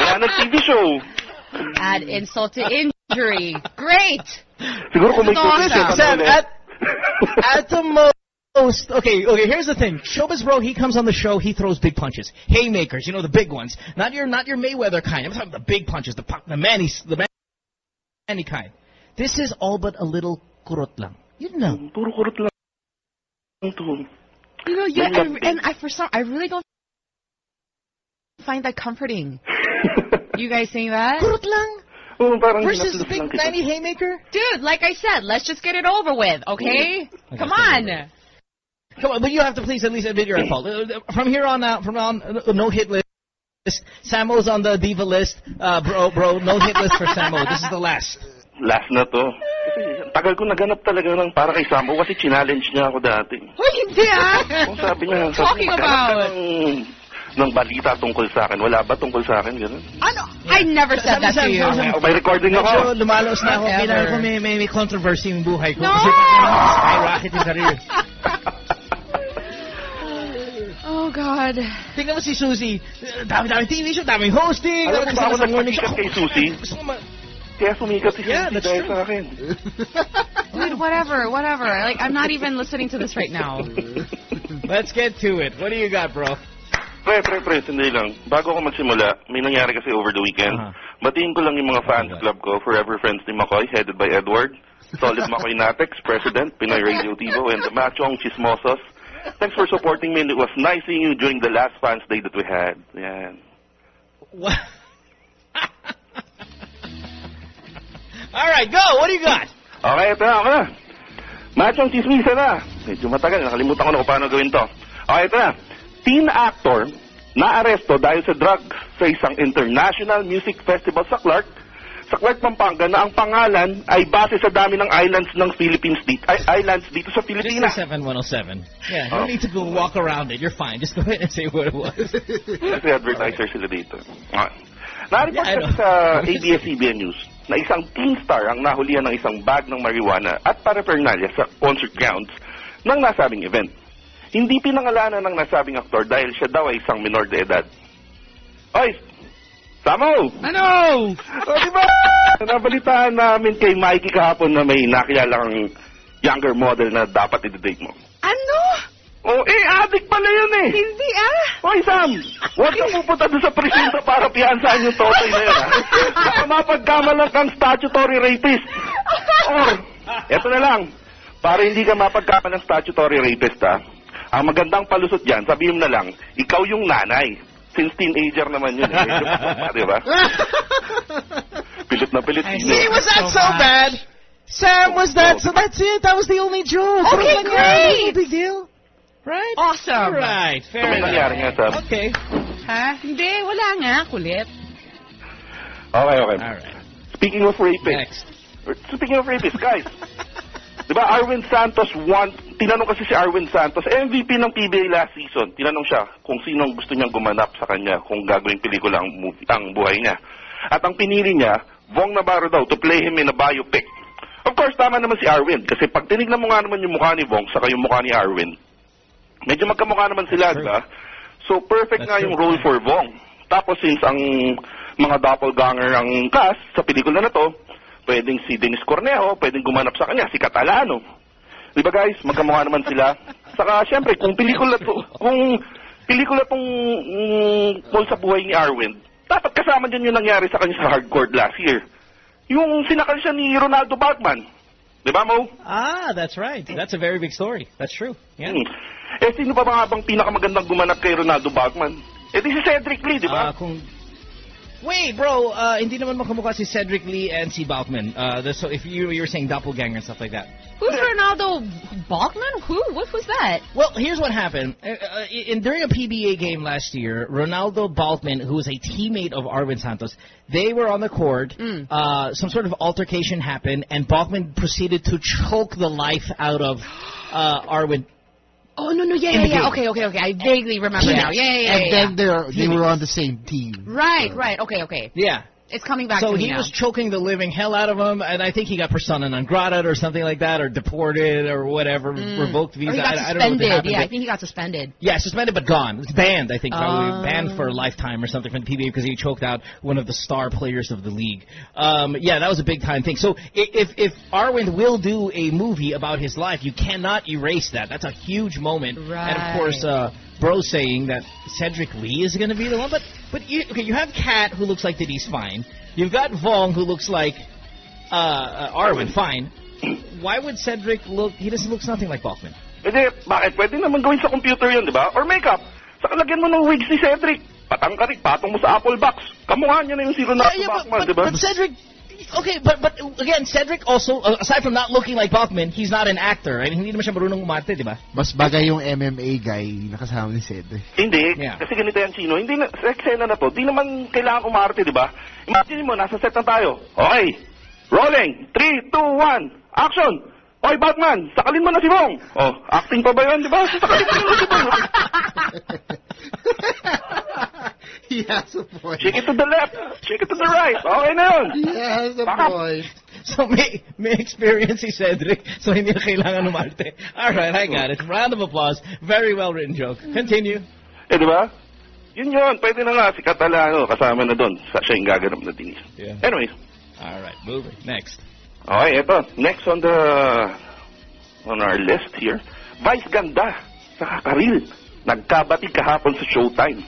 Wala nang TV show. Add insult to injury. Great. Siguro kung may Ito, COVID, Sam, ano Sam, ulit? at, at the most, okay, okay. Here's the thing. Showbiz bro, he comes on the show, he throws big punches, haymakers. You know the big ones, not your not your Mayweather kind. I'm talking the big punches, the pu- the Manny the Manny kind. This is all but a little kurot lang. You know. Puro kurot lang to. You know, yeah, and, and I for some, I really don't find that comforting. You guys saying that? Kurot lang Oo, versus hinaplos big lang kita. Manny haymaker. Dude, like I said, let's just get it over with, okay? Come on. Come on, but you have to please at least admit your fault. Uh, From here on out, from on, uh, no hit list. Samo's on the diva list. Uh, bro, bro, no hit list for Samo. This is the last. Last na to. Kasi tagal ko naganap talaga ng para kay Sambo kasi challenge niya ako dati. Hoy, hindi ah. Kung sabi niya, sabi Talking niya, maghanap ka about- ng, ng balita tungkol sa akin. Wala ba tungkol sa akin? Ganun. Ano? I never said that to you. Ay, may recording Medyo ako. lumalos na ako. Kailangan ko may, may, may controversy yung buhay ko. No! Kasi skyrocket yung career. Oh, God. Tingnan mo si Susie. Dami-dami TV show, daming hosting. Alam mo dami ba ako kasama sa morning kay Susie? Gusto ko ma- Kaya sumikat si Yeah, Susie that's dahil true. sa akin. Dude, whatever, whatever. Like, I'm not even listening to this right now. Let's get to it. What do you got, bro? Pre, pre, pre, sandali lang. Bago ako magsimula, may nangyari kasi over the weekend. Uh-huh. Batiin ko lang yung mga fans club ko, Forever Friends ni McCoy, headed by Edward. Solid McCoy Natex, President, Pinoy Radio Tivo, and the Machong Chismosos. Thanks for supporting me, and it was nice seeing you during the last fans day that we had. Yan. What? All right, go. What do you got? Okay, ito na, ako na. Machong chismisa na. Medyo matagal, nakalimutan ko na kung paano gawin to. Okay, ito na. Teen actor na aresto dahil sa drugs sa isang international music festival sa Clark, sa Clark, Pampanga, na ang pangalan ay base sa dami ng islands ng Philippines dito, ay, islands dito sa Pilipinas. 7107. Yeah, Oh. no need to go walk around it. You're fine. Just go ahead and say what it was. Kasi advertiser sila dito. Okay. Na-report Yeah, sa ABS-CBN News na isang teen star ang nahulihan ng isang bag ng marijuana at paraphernalia sa concert grounds ng nasabing event. Hindi pinangalanan ng nasabing aktor dahil siya daw ay isang minor de edad. Oy! Samo! Ano? O, di ba? Nabalitaan namin kay Mikey kahapon na may nakilala kang younger model na dapat i-date mo. Ano? Oh, eh, adik pala yun eh. Hindi ah. Hoy, Sam! Huwag ka pupunta doon sa presinto para piyansahan yung totoy na yun, ha? Baka mapagkamalang kang statutory rapist. Or, eto na lang. Para hindi ka mapagkamalang statutory rapist, ha? Ang magandang palusot dyan, sabihin mo na lang, ikaw yung nanay. Since teenager naman yun, eh. Medyo masama, di ba? Pilit na pilit. See, yun. was that so bad? Sam, was that so? That's it. That was the only joke. Okay, Walang nangyari. great. No big deal. Right? Awesome. Right. Ito Fair may nangyari nga, Sam. Okay. Ha? Hindi, wala nga. Kulit. Okay, okay. All right. Speaking of rapists, Next. Speaking of rapists, guys. Di ba, Arwin Santos won, tinanong kasi si Arwin Santos, MVP ng PBA last season, tinanong siya kung sino ang gusto niyang gumanap sa kanya kung gagawing pelikula ang, movie, ang buhay niya. At ang pinili niya, Vong Navarro daw, to play him in a biopic. Of course, tama naman si Arwin, kasi pag tinignan mo nga naman yung mukha ni Vong, saka yung mukha ni Arwin, medyo magkamukha naman sila, di ba? So, perfect That's nga yung role for Vong. Tapos, since ang mga doppelganger ang cast sa pelikula na to, pwedeng si Dennis Cornejo, pwedeng gumanap sa kanya, si Catalano. Di ba guys, magkamukha naman sila. Saka, syempre, kung pelikula to, kung pelikula tong mm, sa buhay ni Arwin, dapat kasama din yung nangyari sa kanya sa hardcore last year. Yung sinakal siya ni Ronaldo Bachman. Di ba, Mo? Ah, that's right. That's a very big story. That's true. Yeah. Hmm. Eh, sino pa ba nga bang pinakamagandang gumanap kay Ronaldo Bachman? Eh, di si Cedric Lee, di ba? Ah, kung Wait, bro, uh, hindi naman makamukha si Cedric Lee and si Balkman. Uh, the- so if you you were saying doppelganger and stuff like that. Who's Ronaldo Balkman? Who? What was that? Well, here's what happened. Uh, uh, in, during a PBA game last year, Ronaldo Balkman, who was a teammate of Arwind Santos, they were on the court. Mm. Uh, some sort of altercation happened, and Balkman proceeded to choke the life out of uh, Arwind. Oh no no yeah yeah yeah okay okay okay I vaguely remember Yeah. now yeah yeah yeah, and yeah, then yeah. they're, they were on the same team. right right okay okay Yeah. It's coming back So to me he now. was choking the living hell out of him, and I think he got persona non grata or something like that, or deported or whatever, revoked visa. Mm. he got I, I don't know what happened, yeah I think he got suspended Yeah, suspended but gone. Banned, I think. Probably Oh. banned for a lifetime or something from the PBA because he choked out one of the star players of the league. Um, yeah, that was a big time thing. So if if Arwind will do a movie about his life, you cannot erase that. That's a huge moment. Right. And of course, uh, Bro saying that Cedric Lee is going to be the one, but but you, okay, you have Kat who looks like that he's fine. You've got Vhong who looks like uh, uh, Arwind, fine. Why would Cedric look? He doesn't look nothing like Balkman. Hindi, bakit? Pwede naman gawin sa computer yun, di ba? Or makeup. Saka lagyan mo ng wig si Cedric. Patang ka rin, patong mo sa Apple box. Kamukha niya na yung si Ronaldo Yeah, yeah, Balkman, di ba? but Cedric, okay, but but again, Cedric also, uh, aside from not looking like Bachman, he's not an actor. I mean, hindi naman siya marunong umarte, di ba? Mas bagay yung MMA guy na kasama ni Cedric. Hindi, Yeah. kasi ganito yan, Chino. Hindi na, sa eksena na to, di naman kailangan umarte, di ba? Imagine mo, nasa set na tayo. Okay, rolling. 3, 2, 1, action! Oy, Batman, sakalin mo na si Bong. Oh, acting pa ba yun, di ba? Sakalin mo na si Bong. he has a point. Shake it to the left, shake it to the right. Okay na yun. He has a Baka- point. So may may experience si Cedric, so hindi kailangan umarte. All right, I got it. Round of applause. Very well written joke. Continue. Eh, di ba? Yun yun, pwede na nga si Kat Alano kasama na doon. Sa siya yung gaganap na Deniece. Yeah. Anyways, All right, moving next. okay, eto. Next on the on our list here, Vice Ganda sa Karylle. Nagkabati kahapon sa Showtime.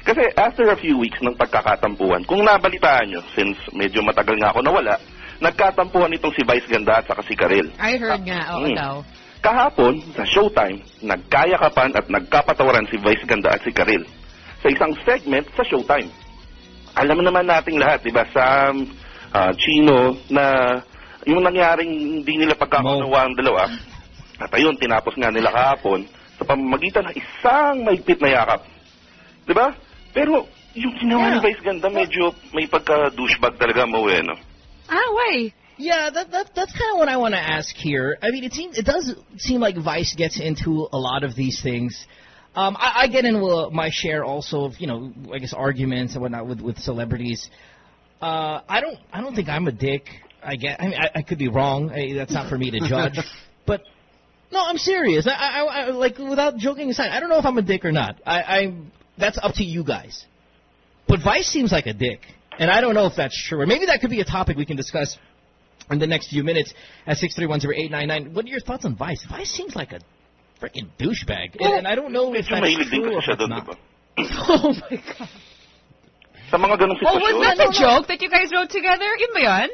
Kasi after a few weeks ng pagkakatampuhan, kung nabalitaan nyo, since medyo matagal nga ako nawala, nagkatampuhan itong si Vice Ganda at saka si Karil. I heard nga oo Mm. daw Kahapon, sa Showtime, nagkayakapan at nagkapatawaran si Vice Ganda at si Karil sa isang segment sa Showtime. Alam naman nating lahat, di ba, sa ah, Chino, na yung nangyaring hindi nila pagkakaunawa ang dalawa, at ayun, tinapos nga nila kahapon sa pamamagitan ng isang maigpit na yakap. Di ba? Pero, yung ginawa ni Vice Ganda, medyo may pagka-douchebag talaga, Moe, no? ah why Yeah, that, that that's kind of what I want to ask here. I mean, it seems it does seem like Vice gets into a lot of these things. Um, I, I get into uh, my share also of you know I guess arguments and whatnot with with celebrities. Uh, I don't I don't think I'm a dick. I get I mean I, I could be wrong. I, that's not for me to judge. but no, I'm serious. I, I, I like without joking aside, I don't know if I'm a dick or not. I, I that's up to you guys. But Vice seems like a dick, and I don't know if that's true. Or maybe that could be a topic we can discuss in the next few minutes at six three one zero eight nine nine. What are your thoughts on Vice? Vice seems like a freaking douchebag. And, and I don't know if that's true or if it's not. di ba? Oh my god. Sa mga ganong Oh, was that the joke that you guys wrote together? Yun ba yun?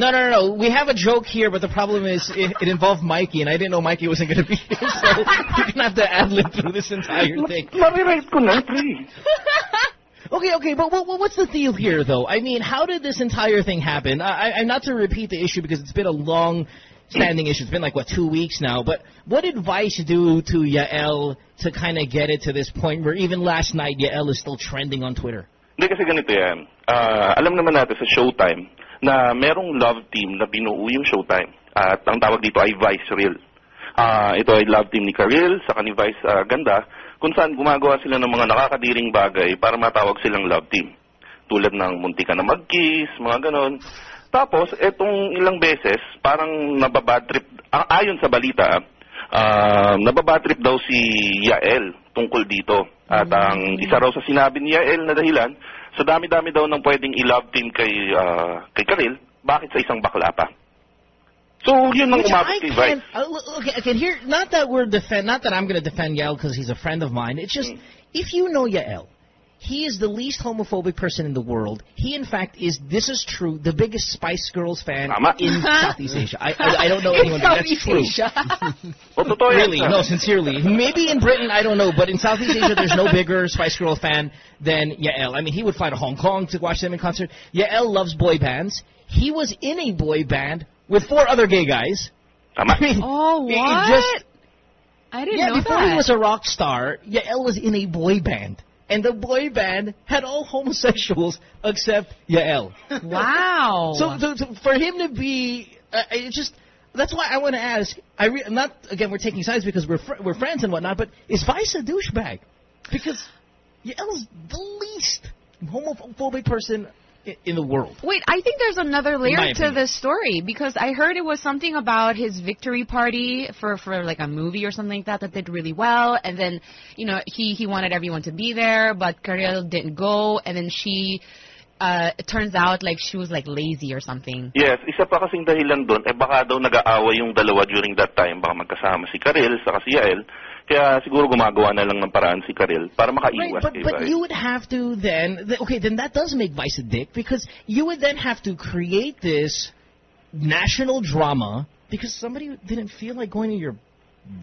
No, no, no, no. We have a joke here, but the problem is it, it involved Mikey, and I didn't know Mikey wasn't going to be here, so you're going to have to ad-lib through this entire thing. Marirate ko na, pre. Okay, okay, but what, what- what's the deal here, though? I mean, how did this entire thing happen? I, I, I'm not to repeat the issue because it's been a long standing issue. It's been like, what, two weeks now. But what did Vice do to Yael to kind of get it to this point where even last night Yael is still trending on Twitter? Hindi kasi ganito yan. Ah, alam naman natin sa Showtime na merong love team na binuo yung Showtime. At ang tawag dito ay Vice Real. Ah, ito ay love team ni Karil sa ni Vice ah, Ganda kung saan gumagawa sila ng mga nakakadiring bagay para matawag silang love team. Tulad ng munti ka na mag-kiss, mga ganon. Tapos, etong ilang beses, parang nababad trip, ah, ayon sa balita, ah, nababad trip daw si Yael tungkol dito. At ang isa raw sa sinabi ni Yael na dahilan, sa dami-dami daw ng pwedeng i-love team kay, ah, kay Karil, bakit sa isang bakla pa? So, yun ang umabot kay Vice. Uh, okay, okay. Here, not that we're defend, not that I'm going to defend Yael because he's a friend of mine. It's just if you know Yael, he is the least homophobic person in the world. He, in fact, is. This is true. The biggest Spice Girls fan Tama. in Southeast Asia. I, I, I don't know anyone, but that's true. O, totoo yan, Really, no, sincerely. Maybe in Britain, I don't know, but in Southeast Asia, there's no bigger Spice Girl fan than Yael. I mean, he would fly to Hong Kong to watch them in concert. Yael loves boy bands. He was in a boy band with four other gay guys. Tama. I mean, Oh, it- it what? just- I didn't know. yeah, know before that. he was a rock star, Yael was in a boy band. And the boy band had all homosexuals except Yael. wow. So to, to, for him to be, uh, it just that's why I want to ask. I re, not again we're taking sides because we're fr- we're friends and whatnot, but is Vice a douchebag? Because Yael's the least homophobic person in, in the world. Wait, I think there's another layer to this story because I heard it was something about his victory party for for like a movie or something like that that did really well, and then you know he he wanted everyone to be there, but Karylle didn't go, and then she. Uh, it turns out like she was like lazy or something. Yes, isa pa kasing dahilan doon, eh baka daw nag-aaway yung dalawa during that time. Baka magkasama si Karylle sa si Yael. Kaya siguro gumagawa na lang ng paraan si Karylle para Right, but but you would have to then th- okay then that does make Vice a dick because you would then have to create this national drama because somebody didn't feel like going to your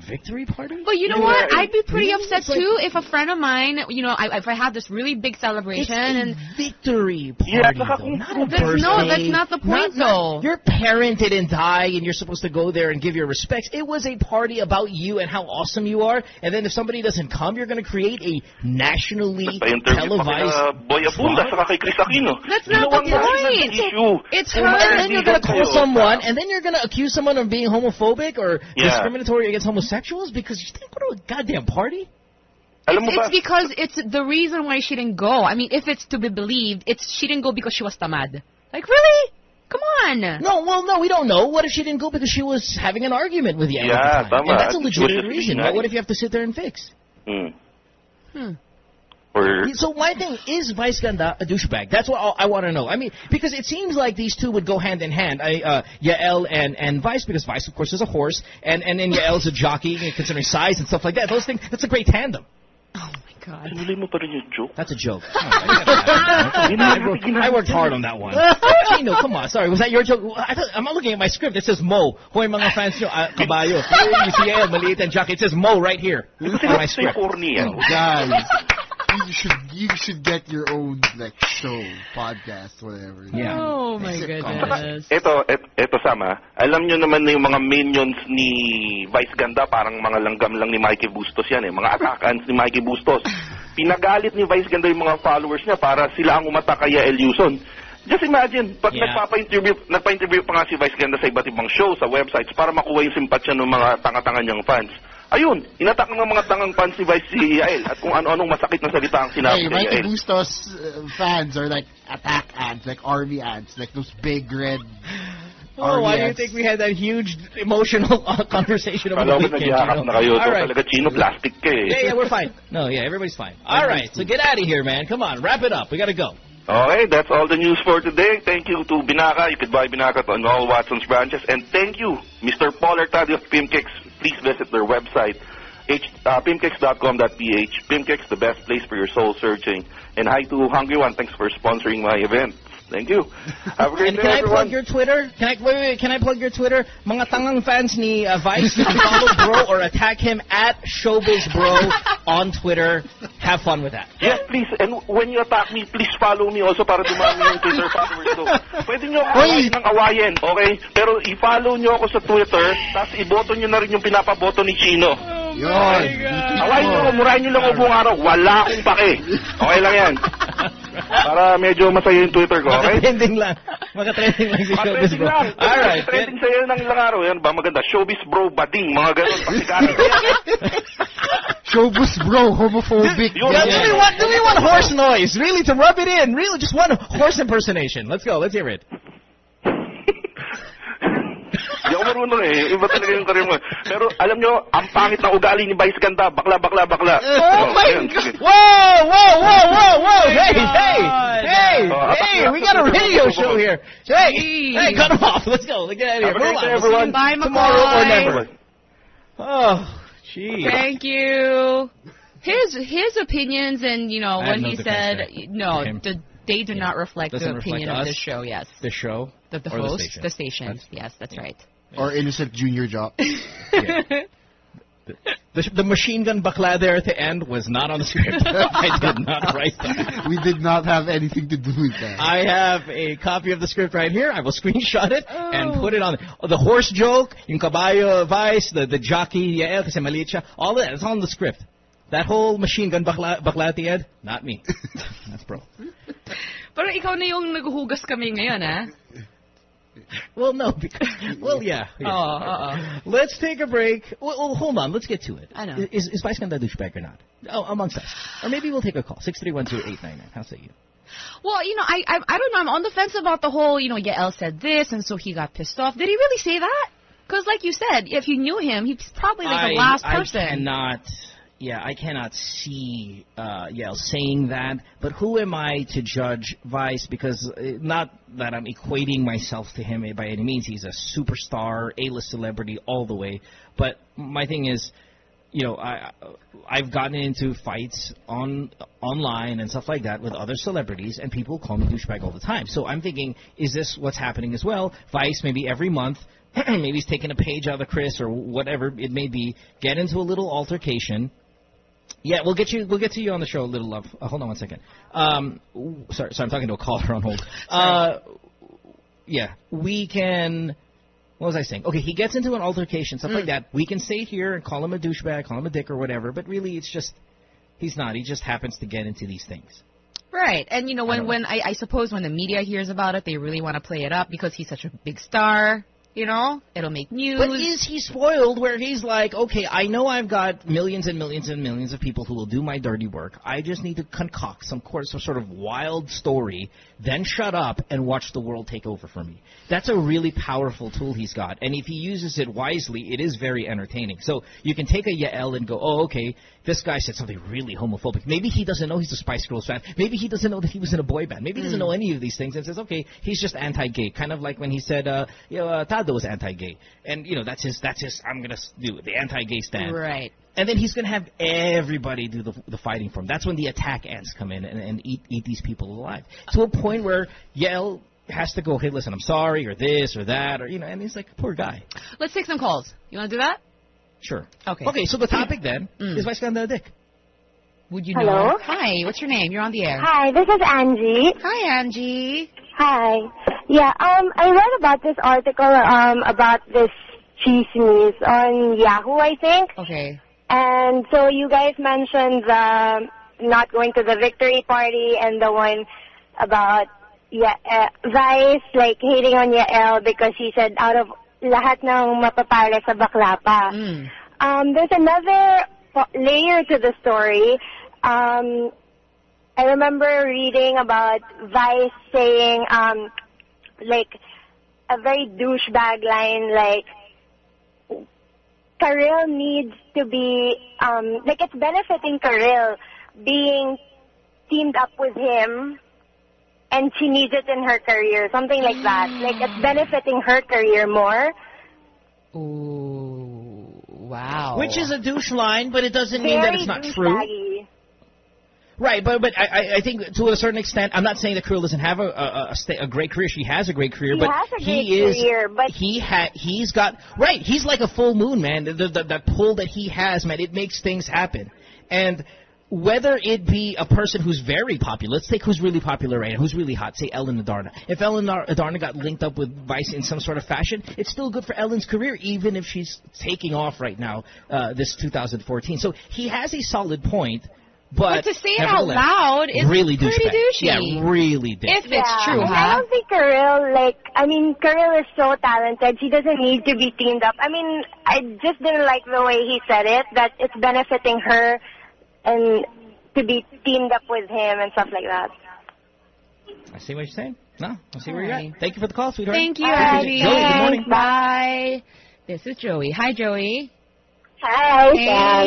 victory party. But you know Yeah, what? I'd be pretty really? upset like- too if a friend of mine, you know, I, if I had this really big It's celebration a and victory party, Yeah, though, not a That's- birthday. no, that's not the point, though. Your parent didn't die, and you're supposed to go there and give your respects. It was a party about you and how awesome you are. And then if somebody doesn't come, you're going to create a nationally televised. kina uh, Boy Abunda drama. saka kay Kris Aquino. That's not the point. It's Kung her, And then you're going to call someone, and then you're going to accuse someone of being homophobic or Yeah. discriminatory against homosexuals because you didn't go to a goddamn party. Alam mo ba? It's because it's the reason why she didn't go. I mean, if it's to be believed, it's she didn't go because she was tamad. Like really? Come on. No, well, no, we don't know. What if she didn't go because she was having an argument with you? Yeah, at the time? tama. And that's a legitimate reason. being What, what if you have to sit there and fix? Hmm. Hmm. Or, So my thing is Vice Ganda a douchebag? That's what I want to know. I mean, because it seems like these two would go hand in hand. I, uh, Yael and, and Vice, because Vice, of course, is a horse, and and then Yael's a jockey, considering size and stuff like that. Those things, that's a great tandem. Oh my god. Tinuloy mo pa rin yung joke. That's a joke. I, worked, I worked hard on that one. Actually, no, come on. Sorry, was that your joke? I thought, I'm not looking at my script. It says Mo. Hoy mga fans nyo, ah, kabayo. You see maliit and jockey. It says Mo right here on my script. corny yan. Guys, you should you should get your own like show, podcast, whatever. Yeah. Oh my goodness. Ito, et, ito Sama, alam nyo naman na yung mga minions ni Vice Ganda, parang mga langgam lang ni Mikey Bustos yan eh, mga attackants ni Mikey Bustos. Pinagalit ni Vice Ganda yung mga followers niya para sila ang umatak kay Yael Yuson. Just imagine, pag Yeah. nagpapa-interview, nagpa-interview pa nga si Vice Ganda sa iba't ibang show, sa websites, para makuha yung simpatsya ng mga tanga-tanga niyang fans. Ayun, inatak ng mga tangang fans si Vice si Yael at kung ano-anong masakit na salita ang sinabi Hey, ni Mikey Yael. Bustos uh, fans are like attack ants, like army ants, like those big red. Oh, why do you think we had that huge emotional uh, conversation Kala the weekend? you know? na kayo. All right. talaga chino plastic ka eh. Yeah, yeah, we're fine. No, yeah, everybody's fine. All right, so get out of here, man. Come on, wrap it up. We got to go. Okay, that's all the news for today. Thank you to Binaka. You could buy Binaka on all Watson's branches. And thank you, Mr. Paul Artadio of PMKX. Please visit their website H, uh, pimkicks.com.ph. Pimkicks, the best place for your soul searching. And hi to Hungry One. Thanks for sponsoring my event. Thank you. Have a great And day, can I everyone. plug your Twitter? Can I wait, wait, wait, can I plug your Twitter? Mga tangang fans ni uh, Vice, you can follow Bro or attack him at Showbiz Bro on Twitter. Have fun with that. Yes, please. And when you attack me, please follow me also para dumami yung Twitter followers ko. Pwede nyo ako ng awayin, okay? Pero i-follow nyo ako sa Twitter, tapos iboto nyo na rin yung pinapaboto ni Chino. Yun. Awayin nyo ako, murahin nyo lang ako buong araw. Wala akong pake. Okay lang yan. Para medyo masaya yung Twitter ko, okay? Maka-trending lang. Maka-trending lang si Showbiz Trending Bro. lang. Alright. Trending sa'yo ng ilang araw. Yan ba maganda? Showbiz bro, bading, mga ganun. Pasikaran. Showbiz bro, homophobic. Yun. Yeah, do we want do we want horse noise? Really to rub it in? Really just one horse impersonation. Let's go. Let's hear it. Hindi ako marunong eh. Iba talaga yung karir mo. Pero alam nyo, ang pangit na ugali ni Vice Ganda. Bakla, bakla, bakla. Oh my ayun, god! Whoa, whoa, whoa, whoa, whoa! Hey, hey, hey, Oh, hey! We got a radio show here. Hey, hey, cut him off. Let's go. Let's get out of here. Have Move on. day, We'll see everyone. you Bye, tomorrow or McCoy. never. Oh, gee. Thank you. His his opinions and you know I when no he said no, the, they do not reflect Doesn't the reflect opinion of us? this show. Yes, The show the, the or host, the station. the station. That's- yes, that's right. Or innocent junior job. The, the machine gun bakla there at the end was not on the script. I did not write that. we did not have anything to do with that. I have a copy of the script right here. I will screenshot it Oh. and put it on. Oh, the horse joke, yung caballo vice, the, the jockey, yeah, kasi maliit siya, all that, it's on the script. That whole machine gun bakla, bakla at the end, not me. That's bro. Pero ikaw na yung naghuhugas kami ngayon, ah. Well, no, because, well, yeah. yeah. Oh, uh-oh. Let's take a break. Well, well, hold on. Let's get to it. I know. Is, is Vice Ganda douchebag or not? Oh, amongst us. Or maybe we'll take a call. 6312899. How say you? Well, you know, I, I I don't know. I'm on the fence about the whole, you know, Yael said this, and so he got pissed off. Did he really say that? Because, like you said, if you knew him, he's probably like the last person. I cannot. Yeah, I cannot see uh, Yael saying that. But who am I to judge Vice? Because uh, not that I'm equating myself to him by any means. He's a superstar, A-list celebrity all the way. But my thing is, you know, I I've gotten into fights on online and stuff like that with other celebrities, and people call me douchebag all the time. So I'm thinking, is this what's happening as well? Vice maybe every month, maybe he's taking a page out of Chris or whatever it may be, get into a little altercation. Yeah, we'll get you. We'll get to you on the show, little love. Uh, hold on one second. Um, sorry, sorry, I'm talking to a caller on hold. Uh, yeah, we can. What was I saying? Okay, he gets into an altercation, stuff like that. We can say here and call him a douchebag, call him a dick or whatever, but really, it's just he's not. He just happens to get into these things. Right. And you know, when don't when I, I suppose when the media hears about it, they really want to play it up because he's such a big star. You know, it'll make news. But is he spoiled where he's like, okay, I know I've got millions and millions and millions of people who will do my dirty work. I just need to concoct some, course, some sort of wild story, then shut up and watch the world take over for me. That's a really powerful tool he's got. And if he uses it wisely, it is very entertaining. So you can take a Yael and go, oh, okay, this guy said something really homophobic. Maybe he doesn't know he's a Spice Girls fan. Maybe he doesn't know that he was in a boy band. Maybe he doesn't know any of these things and says, okay, he's just anti-gay. Kind of like when he said, uh, you know, uh, Tado was anti-gay. And, you know, that's his, that's his, I'm going to do it, the anti-gay stand. right. And then he's going to have everybody do the, the fighting for him. That's when the attack ants come in and, and eat, eat these people alive. To a point where Yael has to go, hey, listen, I'm sorry, or this, or that, or, you know, and he's like, poor guy. Let's take some calls. You want to do that? Sure. Okay. Okay, so the topic then Mm. is Vice Ganda a dick. Would you Hello? know? Hi. What's your name? You're on the air. Hi, this is Angie. Hi, Angie. Hi. Yeah, um, I read about this article um about this chismis on Yahoo, I think. Okay. And so you guys mentioned the not going to the victory party and the one about yeah, uh, Vice like hating on Yael because he said out of lahat ng mapapala sa bakla pa. Mm. Um, there's another layer to the story. Um, I remember reading about Vice saying, um, like, a very douchebag line, like, Karylle needs to be, um, like, it's benefiting Karylle being teamed up with him, and she needs it in her career, something like that. Like, it's benefiting her career more. Ooh. Wow. Which is a douche line, but it doesn't mean that it's not true. douchebaggy. Right, but but I- I, I think to a certain extent, I'm not saying that Karylle doesn't have a a, a, sta- a great career. She has a great career, He but has a great he is career, but- he ha he's got right. He's like a full moon, man. The, the, that pull that he has, man, it makes things happen. And whether it be a person who's very popular, let's take who's really popular right now, who's really hot, say Ellen Adarna. If Ellen Adarna got linked up with Vice in some sort of fashion, it's still good for Ellen's career, even if she's taking off right now, uh, this 2014. So he has a solid point. But, But to say it out loud is really pretty douchebag. douchey. Yeah, really dick. If it's true, and I don't think Karylle, like, I mean, Karylle is so talented. She doesn't need to be teamed up. I mean, I just didn't like the way he said it, that it's benefiting her and to be teamed up with him and stuff like that. I see what you're saying. No, I see where you're at. Thank you for the call, sweetheart. Thank you, Abby. Joey, good morning. Bye. This is Joey. Hi, Joey. Hi, Hey,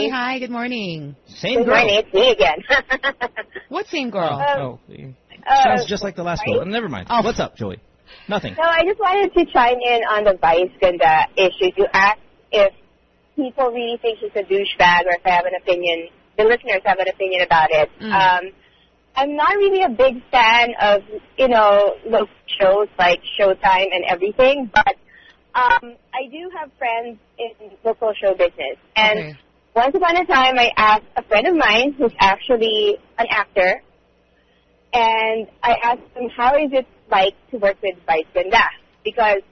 Sam. hi. Good morning. Same Good girl. morning, it's me again. What same girl? Oh, oh, Uh, sounds just like the last sorry? one. Never mind. Oh. What's up, Joey? Nothing. So I just wanted to chime in on the Vice Ganda issues. You asked if people really think he's a douchebag or if I have an opinion, the listeners have an opinion about it. Mm. Um, I'm not really a big fan of, you know, local shows like Showtime and everything, but um, I do have friends in local show business. And Okay. once upon a time, I asked a friend of mine who's actually an actor, and I asked him, how is it like to work with Vice Ganda? Because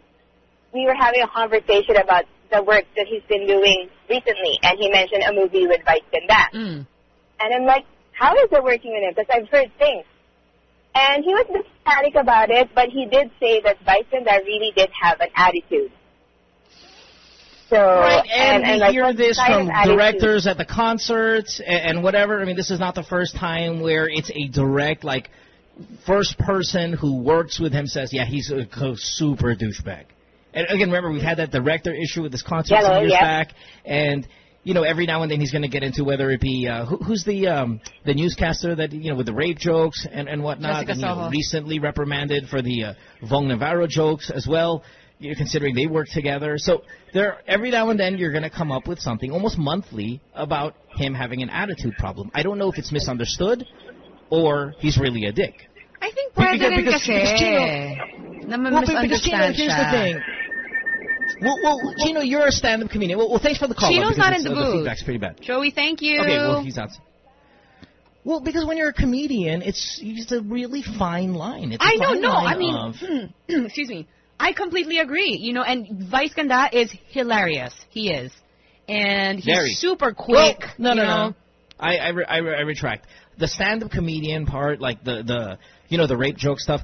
we were having a conversation about the work that he's been doing recently, and he mentioned a movie with Vice Ganda. Mm. And I'm like, how is it working with him? Because I've heard things. And he was a bit static about it, but he did say that Vice Ganda really did have an attitude. So, Right, and, we like, hear this from of attitude? directors at the concerts and, and whatever. I mean, this is not the first time where it's a direct, like, first person who works with him says, yeah, he's a super douchebag. And again, remember, we've had that director issue with this concert Yellow, some years yeah. back, and you know, every now and then he's going to get into whether it be uh, who, who's the um, the newscaster that you know with the rape jokes and and whatnot, Jessica and, you know, recently reprimanded for the uh, Vhong Navarro jokes as well. You're considering they work together, so there every now and then you're going to come up with something almost monthly about him having an attitude problem. I don't know if it's misunderstood or he's really a dick. I think Because- pwede rin because- kasi. because Chino- Well, because Chino, here's the thing. Well, well, Chino, you're a stand-up comedian. Well, well thanks for the call. Gino's not in the uh, booth. feedback's pretty bad. Joey, thank you. Okay, well, he's out. Well, because when you're a comedian, it's it's a really fine line. It's a I know, fine no, line I mean, of- excuse me. I completely agree. You know, and Vice Ganda is hilarious. He is, and he's Very. super quick. Well, no, no, know? no. I I, re- I, re- I retract the stand-up comedian part, like the the you know the rape joke stuff.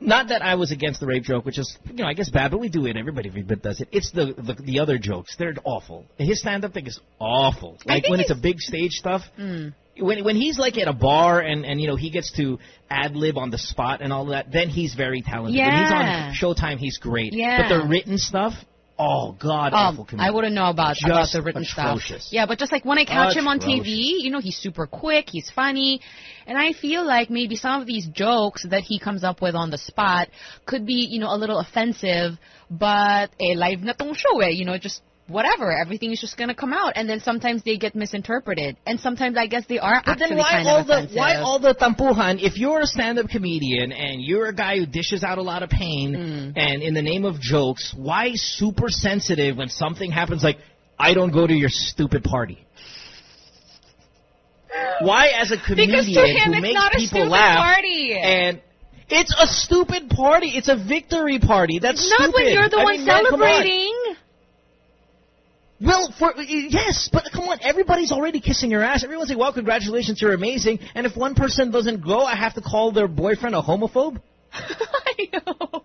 Not that I was against the rape joke, which is you know I guess bad, but we do it. Everybody does it. It's the the, the other jokes. They're awful. His stand-up thing is awful. Like when it's a big stage stuff. Mm. when when he's like at a bar and and you know he gets to ad lib on the spot and all that, then he's very talented. When he's on Showtime, he's great. Yeah. But the written stuff, oh god. Um. I wouldn't know about about Just the written atrocious. stuff. Yeah, but just like when I catch him on TV, you know, he's super quick, he's funny, and I feel like maybe some of these jokes that he comes up with on the spot could be, you know, a little offensive, but eh, live na tong show eh, you know, just whatever, everything is just gonna come out, and then sometimes they get misinterpreted, and sometimes I guess they are But actually then why kind all of the offensive. why all the tampuhan? If you're a stand-up comedian and you're a guy who dishes out a lot of pain, Mm. and in the name of jokes, why super sensitive when something happens like I don't go to your stupid party? Why, as a comedian Because to him who it's makes not a people stupid laugh, party. and it's a stupid party. It's a victory party. That's Not stupid. when you're the I one mean, man, celebrating. Well, for yes, but come on, everybody's already kissing your ass. Everyone's saying, "Well, congratulations, you're amazing." And if one person doesn't go, I have to call their boyfriend a homophobe. I know.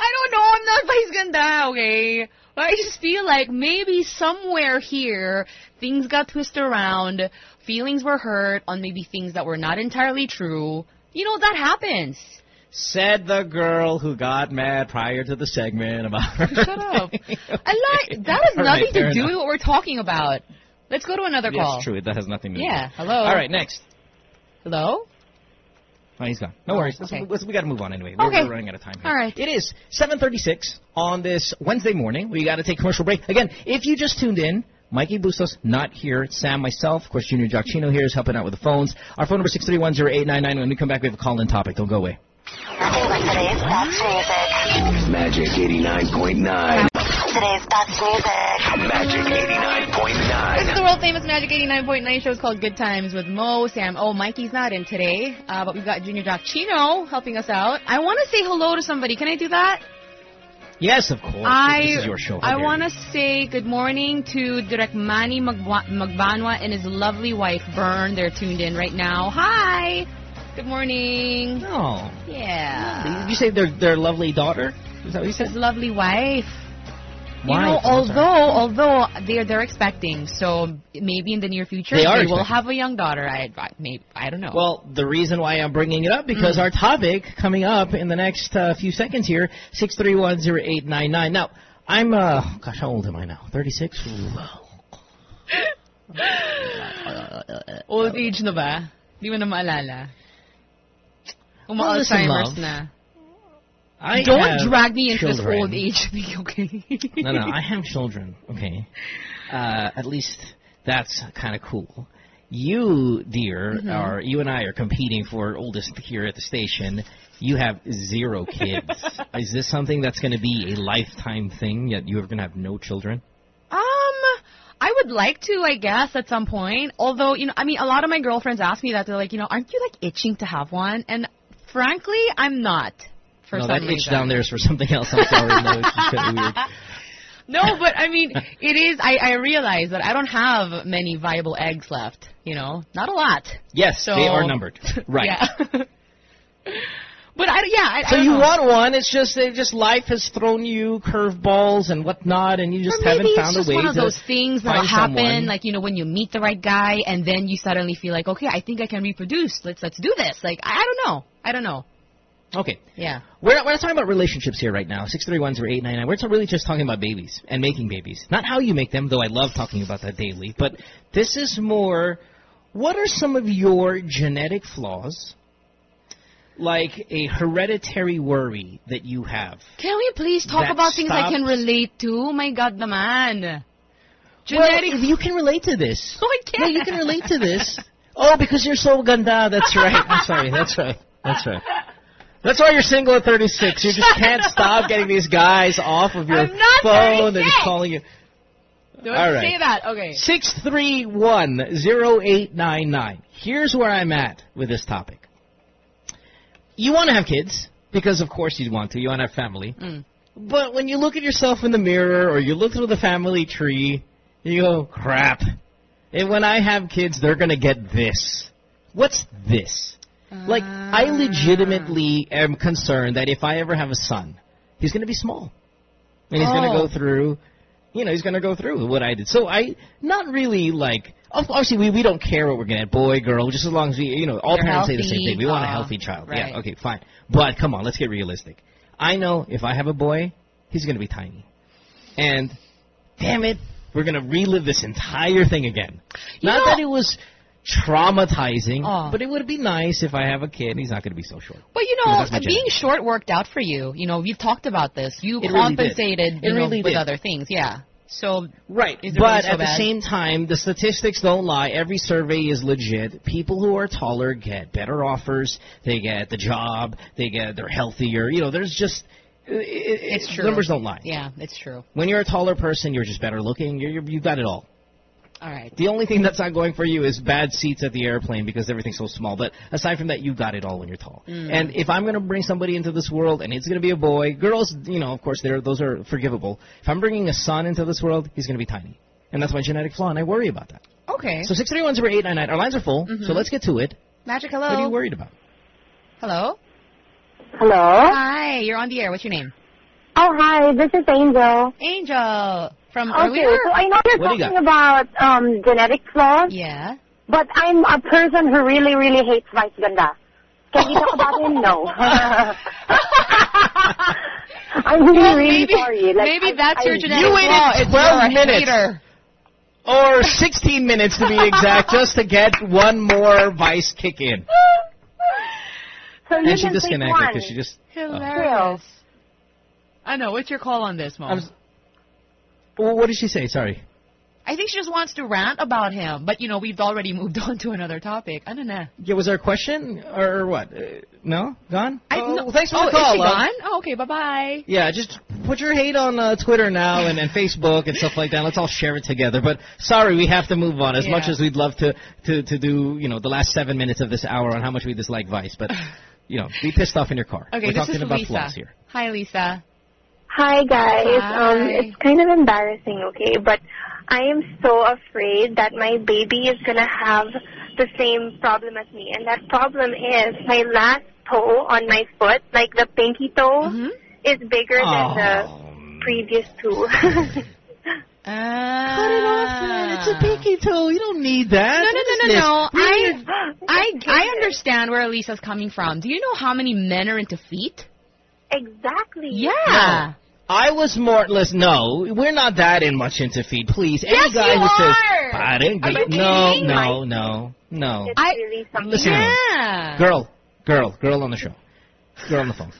I don't know. I'm not Vice Ganda, okay? But I just feel like maybe somewhere here things got twisted around, feelings were hurt on maybe things that were not entirely true. You know, that happens. Said the girl who got mad prior to the segment about her. Shut up. I like that has All nothing right, to do enough. with what we're talking about. Let's go to another Yes, call. true. That has nothing to do. Yeah, with it. hello. All right, next. Hello? Oh, he's gone. No Oh, worries. Let's- okay. let's- we got to move on anyway. We're, Okay. we're running out of time. Here. All right. It is 7:36 on this Wednesday morning. We got to take a commercial break again. If you just tuned in. Mikey Bustos not here. Sam, myself, of course, Junior Giacchino here is helping out with the phones. Our phone number six three one zero eight nine nine. When we come back, we have a call-in topic. Don't go away. Nothing but today's best music. Magic 89.9. Today's best music. Magic 89.9. This is the world famous Magic 89.9 show. It's called Good Times with Mo, Sam. Oh, Mikey's not in today, uh, but we've got Junior Doc Chino helping us out. I want to say hello to somebody. Can I do that? Yes, of course. I this is your show. How I want to say good morning to Direk Manny Magwa- Magbanwa and his lovely wife Bern. They're tuned in right now. Hi. Good morning. Oh. Yeah. Did you say their their lovely daughter? Is that what you said? His lovely wife. You Wife, know, although although they're they're expecting, so maybe in the near future They are will have a young daughter. I I- maybe I don't know. Well, the reason why I'm bringing it up because Mm. our topic coming up in the next uh, few seconds here six three one zero eight nine nine. Now, I'm uh, gosh, how old am I now? Thirty six. old age na ba? Di mo na maalala. Well, listen, Uma-Alzheimer's love. na. I Don't drag me into this children. old age thing, okay? no, no, I have children. Okay, uh, at least that's kind of cool. You, dear, Mhm. are you and I are competing for oldest here at the station. You have zero kids. Is this something that's going to be a lifetime thing? Yet you're going to have no children? Um, I would like to, I guess, at some point. Although, you know, I mean, a lot of my girlfriends ask me that. They're like, you know, aren't you like itching to have one? And frankly, I'm not. For no, some that itch down there is for something else. I'm sorry. No, it's just kind of weird. No, but I mean, it is. I I realize that I don't have many viable eggs left. You know, not a lot. Yes, So- they are numbered. Right. Yeah. but I yeah. I, I So don't you know. want one? It's just it just life has thrown you curveballs and whatnot, and you just Or haven't found a way to. Maybe it's just one of those things that'll find happen, someone. like you know, when you meet the right guy, and then you suddenly feel like, okay, I think I can reproduce. Let's let's do this. Like I, I don't know. I don't know. Okay. Yeah. We're not, we're not talking about relationships here right now. Six three one zero eight nine nine. We're really just talking about babies and making babies. Not how you make them, though I love talking about that daily. But this is more. What are some of your genetic flaws? Like a hereditary worry that you have. Can we please talk about things I can relate to? Oh my God, naman. Well, Genetic. if you can relate to this. No, oh, I can't. you can relate to this. Oh, because you're so ganda. That's right. I'm sorry. That's right. That's right. That's why you're single at 36. You just can't stop getting these guys off of your phone. They're just calling you. Don't All right. say that. Okay. Six three one zero eight nine nine. Here's where I'm at with this topic. You want to have kids because, of course, you want to. You want to have family. Mm. But when you look at yourself in the mirror or you look through the family tree, you go, crap. And when I have kids, they're going to get this. What's this? Like, I legitimately am concerned that if I ever have a son, he's going to be small. And he's going to Oh. go through, you know, he's going to go through what I did. So I, not really like, obviously we, we don't care what we're going to get, boy, girl, just as long as we, you know, all They're parents say the same thing. We want a uh, healthy child. right. Yeah, okay, fine. But come on, let's get realistic. I know if I have a boy, he's going to be tiny. And, damn it, we're going to relive this entire thing again. You Not know- that it was traumatizing, Oh. but it would be nice if I have a kid and he's not going to be so short. But you know, being short worked out for you. You know, we've talked about this. You It compensated, It you know, really with did. other things. Yeah. So Right, but really so at the same time, the statistics don't lie. Every survey is legit. People who are taller get better offers. They get the job. They get they're healthier. You know, there's just it, it, it's true. Numbers don't lie. Yeah, it's true. When you're a taller person, you're just better looking. You're, you're, you've got it all. All right. The only thing that's not going for you is bad seats at the airplane because everything's so small. But aside from that, you got it all when you're tall. Mm. And if I'm going to bring somebody into this world and it's going to be a boy, girls, you know, of course, they're, those are forgivable. If I'm bringing a son into this world, he's going to be tiny. And that's my genetic flaw, and I worry about that. Okay. So 6310899, our lines are full, Mhm. so let's get to it. Magic, hello. What are you worried about? Hello. Hello? Hi, you're on the air. What's your name? Oh, hi, this is Angel. Angel from Okay, earlier. so I know you're What do you talking about um, genetic flaws, Yeah. but I'm a person who really, really hates Vice Ganda. Can you talk about him? No. I'm really, Well, really maybe sorry. Like, maybe I- that's your I- genetic You waited flaw. It's 12 you're a minutes. hater. Or 16 minutes to be exact, just to get one more vice kick in. So And she can pick disconnected because she just. Hilarious. I know. What's your call on this, Mom? Well, what did she say? Sorry. I think she just wants to rant about him, but you know we've already moved on to another topic. I don't know. Yeah, was there a question or what? Uh, no, gone. I, oh, no, well, thanks for oh, the call. Is she love. gone? Oh, okay. Bye bye. Yeah, just put your hate on uh, Twitter now and, and Facebook and stuff like that. Let's all share it together. But sorry, we have to move on. As Yeah. much as we'd love to, to, to do, you know, the last seven minutes of this hour on how much we dislike Vice, but you know, be pissed off in your car. Okay, We're this talking is about Lisa. flaws here. Hi, Lisa. Hi guys. Hi. Um, it's kind of embarrassing, okay, but I am so afraid that my baby is gonna have the same problem as me, and that problem is my last toe on my foot, like the pinky toe, Mm-hmm. is bigger Oh. than the previous two. Uh, Cut it off, man. It's a pinky toe. You don't need that. No, no, no, no, no. I, I, I understand where Elisa's coming from. Do you know how many men are into feet? Exactly. Yeah. I was more. Listen, no, we're not that in much into feed, Please, any Yes, guy you who says, are. "I didn't," Are you no, no, no, no. It's I- really something. Listen, to. Yeah. girl, girl, girl on the show, girl on the phone.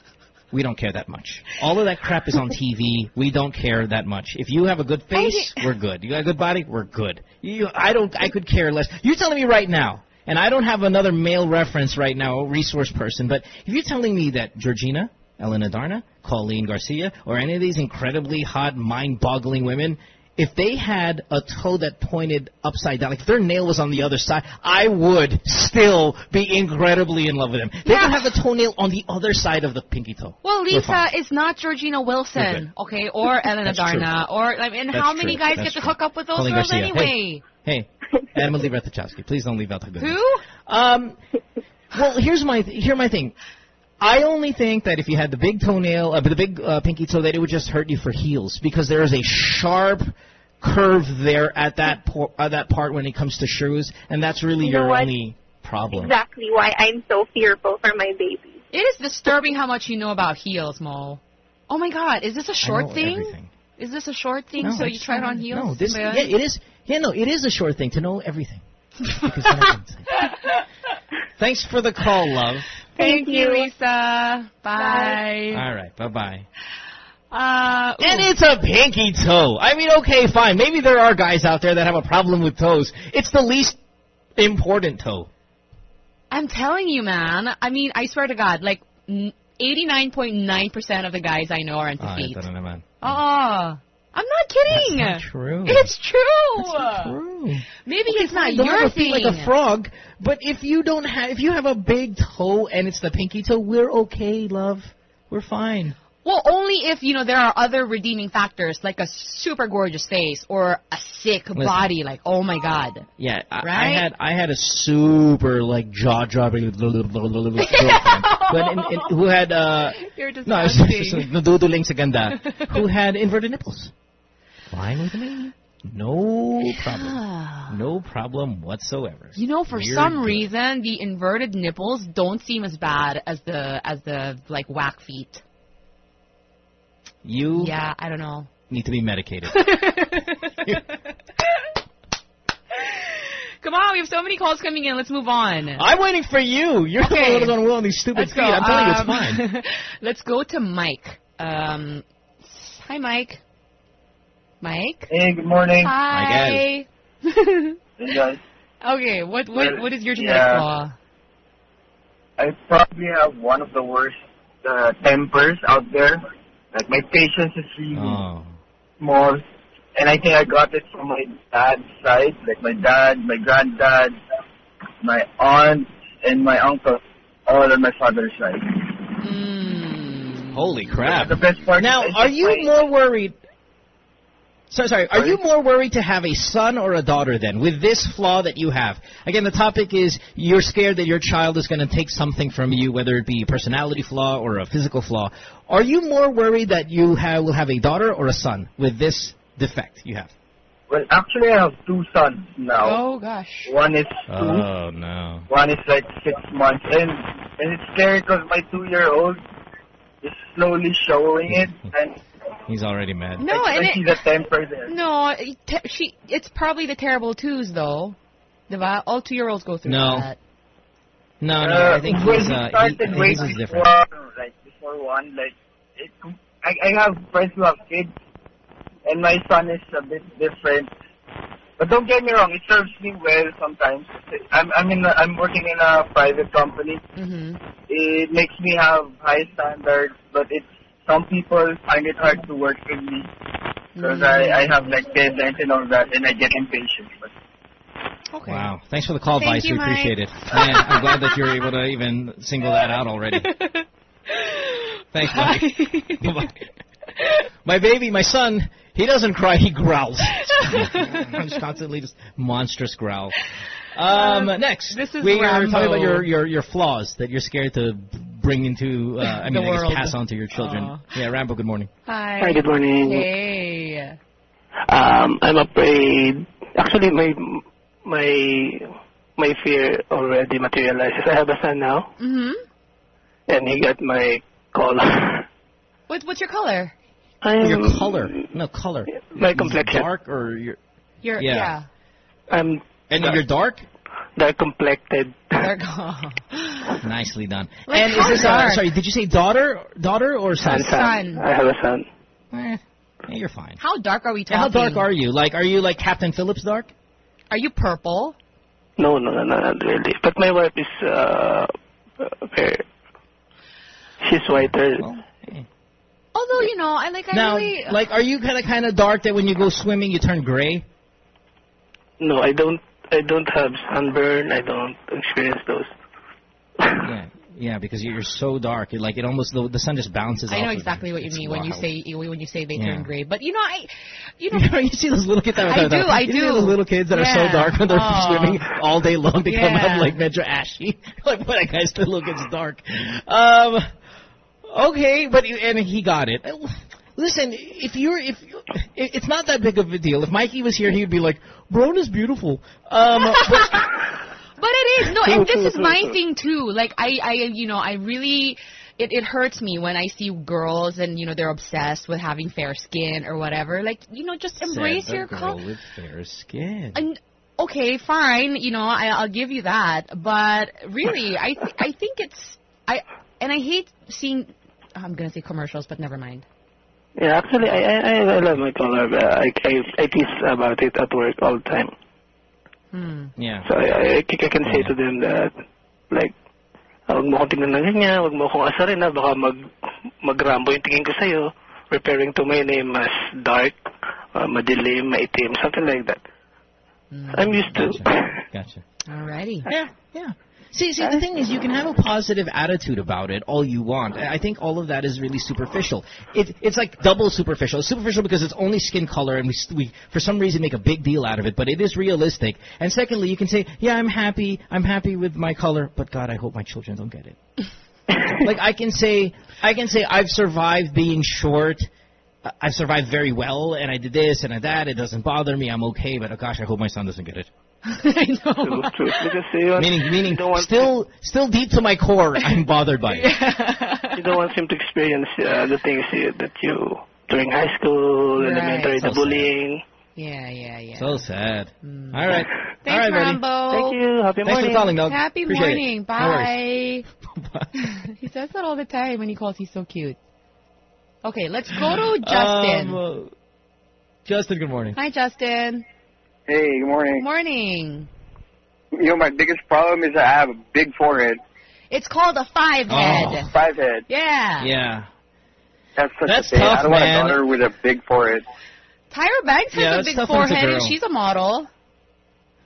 We don't care that much. All of that crap is on TV. We don't care that much. If you have a good face, we're good. You got a good body, we're good. You, I don't. I could care less. You're telling me right now, and I don't have another male reference right now, a resource person. But if you're telling me that Georgina, Ellen Adarna, Colleen Garcia, or any of these incredibly hot, mind-boggling women. If they had a toe that pointed upside down, like if their nail was on the other side, I would still be incredibly in love with them. They Yeah. could have a toenail on the other side of the pinky toe. Well, Lisa, it's not Georgina Wilson, okay, or Elena That's true. Darna, or I mean, That's how many true. guys That's get to true. hook up with those Colleen girls Garcia. anyway? Hey, Emily Ratajkowski, please don't leave out the good. Who? Um, well, here's my here my thing. I only think that if you had the big toenail, uh, the big uh, pinky toe, that it would just hurt you for heels because there is a sharp curve there at that por- uh, that part when it comes to shoes, and that's really You know your what? only problem. Exactly why I'm so fearful for my baby. It is disturbing how much you know about heels, Mo. Oh my God, is this a short know thing? everything. Is this a short thing? No, so you it's tried on heels? No, this Ba- yeah, it is. Yeah, no, it is a short thing to know everything. Because then I can say- Thanks for the call, love. Thank Thank you, you. Lisa. Bye. All right, bye bye. Uh. And it's a pinky toe. I mean, okay, fine. Maybe there are guys out there that have a problem with toes. It's the least important toe. I'm telling you, man. I mean, I swear to God, like 89.9% of the guys I know are into Ah, feet. ito na naman. Oh, I'm not kidding. That's not true. It's true. True. Maybe it's not your have a feet thing. like a frog, but if you don't have, if you have a big toe and it's the pinky toe, we're okay, love. We're fine. Well, only if you know there are other redeeming factors like a super gorgeous face or a sick body. Like, oh my God. Yeah, I, I had I had a super like jaw dropping girlfriend, but in, in, who had uh You're no, disgusting. naduduling sa ganda, who had inverted nipples. Fine with me, no problem, no problem whatsoever. You know, for We're some good. reason, the inverted nipples don't seem as bad as the as the like whack feet. you Yeah, I don't know. need to be medicated. Come on, we have so many calls coming in. Let's move on. I'm waiting for you. You're Okay. the one who's on on these stupid Let's feet. go. I'm telling you, it's Um, fine. Let's go to Mike. Um, hi, Mike. Mike. Hey, good morning. Hi. Hey, guys. okay, what what what is your genetic yeah. flaw? I probably have one of the worst uh, tempers out there. Like my patience is really Oh. small, and I think I got it from my dad's side, like my dad, my granddad, my aunt, and my uncle, all on my father's side. Mm. Holy crap! The best part. Now, is are you find- more worried? Sorry, sorry. Are you more worried to have a son or a daughter then, with this flaw that you have? Again, the topic is you're scared that your child is going to take something from you, whether it be a personality flaw or a physical flaw. Are you more worried that you have, will have a daughter or a son with this defect you have? Well, actually, I have two sons now. Oh gosh. One is two. Oh no! One is like six months, and and it's scary because my two-year-old is slowly showing it, and He's already mad. No, I, and I see it, the temper there. no, te- she. It's probably the terrible twos though. Diba? All two-year-olds go through No. that. No, no, Uh, I think when he's he uh, he, started I think way his is different. like before one, like it, I, I have friends who have kids, and my son is a bit different. But don't get me wrong, it serves me well sometimes. I'm I'm in a, I'm working in a private company. Mm-hmm. It makes me have high standards, but it's some people find it hard to work with me because I I have like deadlines and all that, and I get impatient. But Okay. Wow. Thanks for the call, Thank Vice. you, we Mike. appreciate it. Man, I'm glad that you're able to even single that out already. Thanks, Mike. Bye-bye. my baby, my son, he doesn't cry, he growls. Just constantly just monstrous growl. Um, next, this is we are Rambo. talking about your, your, your flaws that you're scared to bring into, uh, I The mean, I guess pass on to your children. Aw. Yeah, Rambo, good morning. Hi. Hi, good morning. Hey. Um, I'm afraid. Actually, my my my fear already materializes. I have a son now, Mm-hmm. and he got my color. What, what's your color? I'm Your color. No, color. My complexion. Dark or your... Your Yeah. yeah. I'm And you're dark? Dark complected. They're gone. Nicely done. Like and is this, uh, dark? sorry, did you say daughter, daughter or son? Son, Son. I have a son. Eh, yeah, you're fine. How dark are we talking? How dark are you? Like, are you like Captain Phillips dark? Are you purple? No, no, no, no, not really. But my wife is uh, very. She's whiter. Well, hey. Although you know, I like I Now, really like, are you kind of kind of dark that when you go swimming you turn gray? No, I don't. I don't have sunburn. I don't experience those. yeah, yeah, because you're so dark. You're like it almost the, the sun just bounces. I off know of exactly you. what you It's mean when you say when you say they Yeah. turn gray. But you know, I, you know, You, see those little kids that I that- do, I you see do. those little kids that are so dark when they're Aw. swimming all day long. They come Yeah. out like Metro Ashy. like, what that guy's still gets dark. Um, okay, but and he got it. Listen, if you're if you, it's not that big of a deal. If Mikey was here, he would be like, "Brown is beautiful." Um, but, But it is no, and this is my thing too. Like I, I, you know, I really, it, it hurts me when I see girls and you know they're obsessed with having fair skin or whatever. Like you know, just embrace Said the your girl color. with fair skin. And okay, fine, you know, I, I'll give you that. But really, I, th- I think it's I, and I hate seeing. I'm gonna say commercials, but never mind. Yeah, actually, I I, I love my color. I, I I tease about it at work all the time. Hmm. Yeah. So I, I, I can say to them that, like, ah, huwag mo akong tingnan ng ganyan, huwag mo akong asarin na, baka mag, magrambo yung tingin ko sa'yo, referring to my name as dark, uh, madilim, maitim, something like that. I'm used to. Gotcha. Alrighty. Yeah, yeah. See, see, the thing is, you can have a positive attitude about it all you want. I think all of that is really superficial. It, it's like double superficial. It's superficial because it's only skin color, and we, we, for some reason, make a big deal out of it. But it is realistic. And secondly, you can say, "Yeah, I'm happy. I'm happy with my color, but God, I hope my children don't get it." like I can say, I can say, I've survived being short. I've survived very well, and I did this and I that. It doesn't bother me. I'm okay. But oh gosh, I hope my son doesn't get it. I know. True, true. Because you, want, Meaning, meaning, you don't want still, still deep to my core, I'm bothered by it. you don't want him to experience uh, the things you, that you during high school, Right. elementary, So the bullying. Yeah, yeah, yeah. So sad. All right, Thanks, all right, buddy. Rambo. Thank you. Happy Thanks morning. for calling, Doug. Happy Appreciate it. morning. No. Bye. he says that all the time when he calls. He's so cute. Okay, let's go to Justin. Um, uh, Justin, good morning. Hi, Justin. Hey, good morning. Good morning. You know, my biggest problem is that I have a big forehead. It's called a five head. Oh. Five head. Yeah. Yeah. That's such That's a thing. tough, I don't want man. a daughter with a big forehead. Tyra Banks has Yeah, a big tough when it's a forehead and she's a model.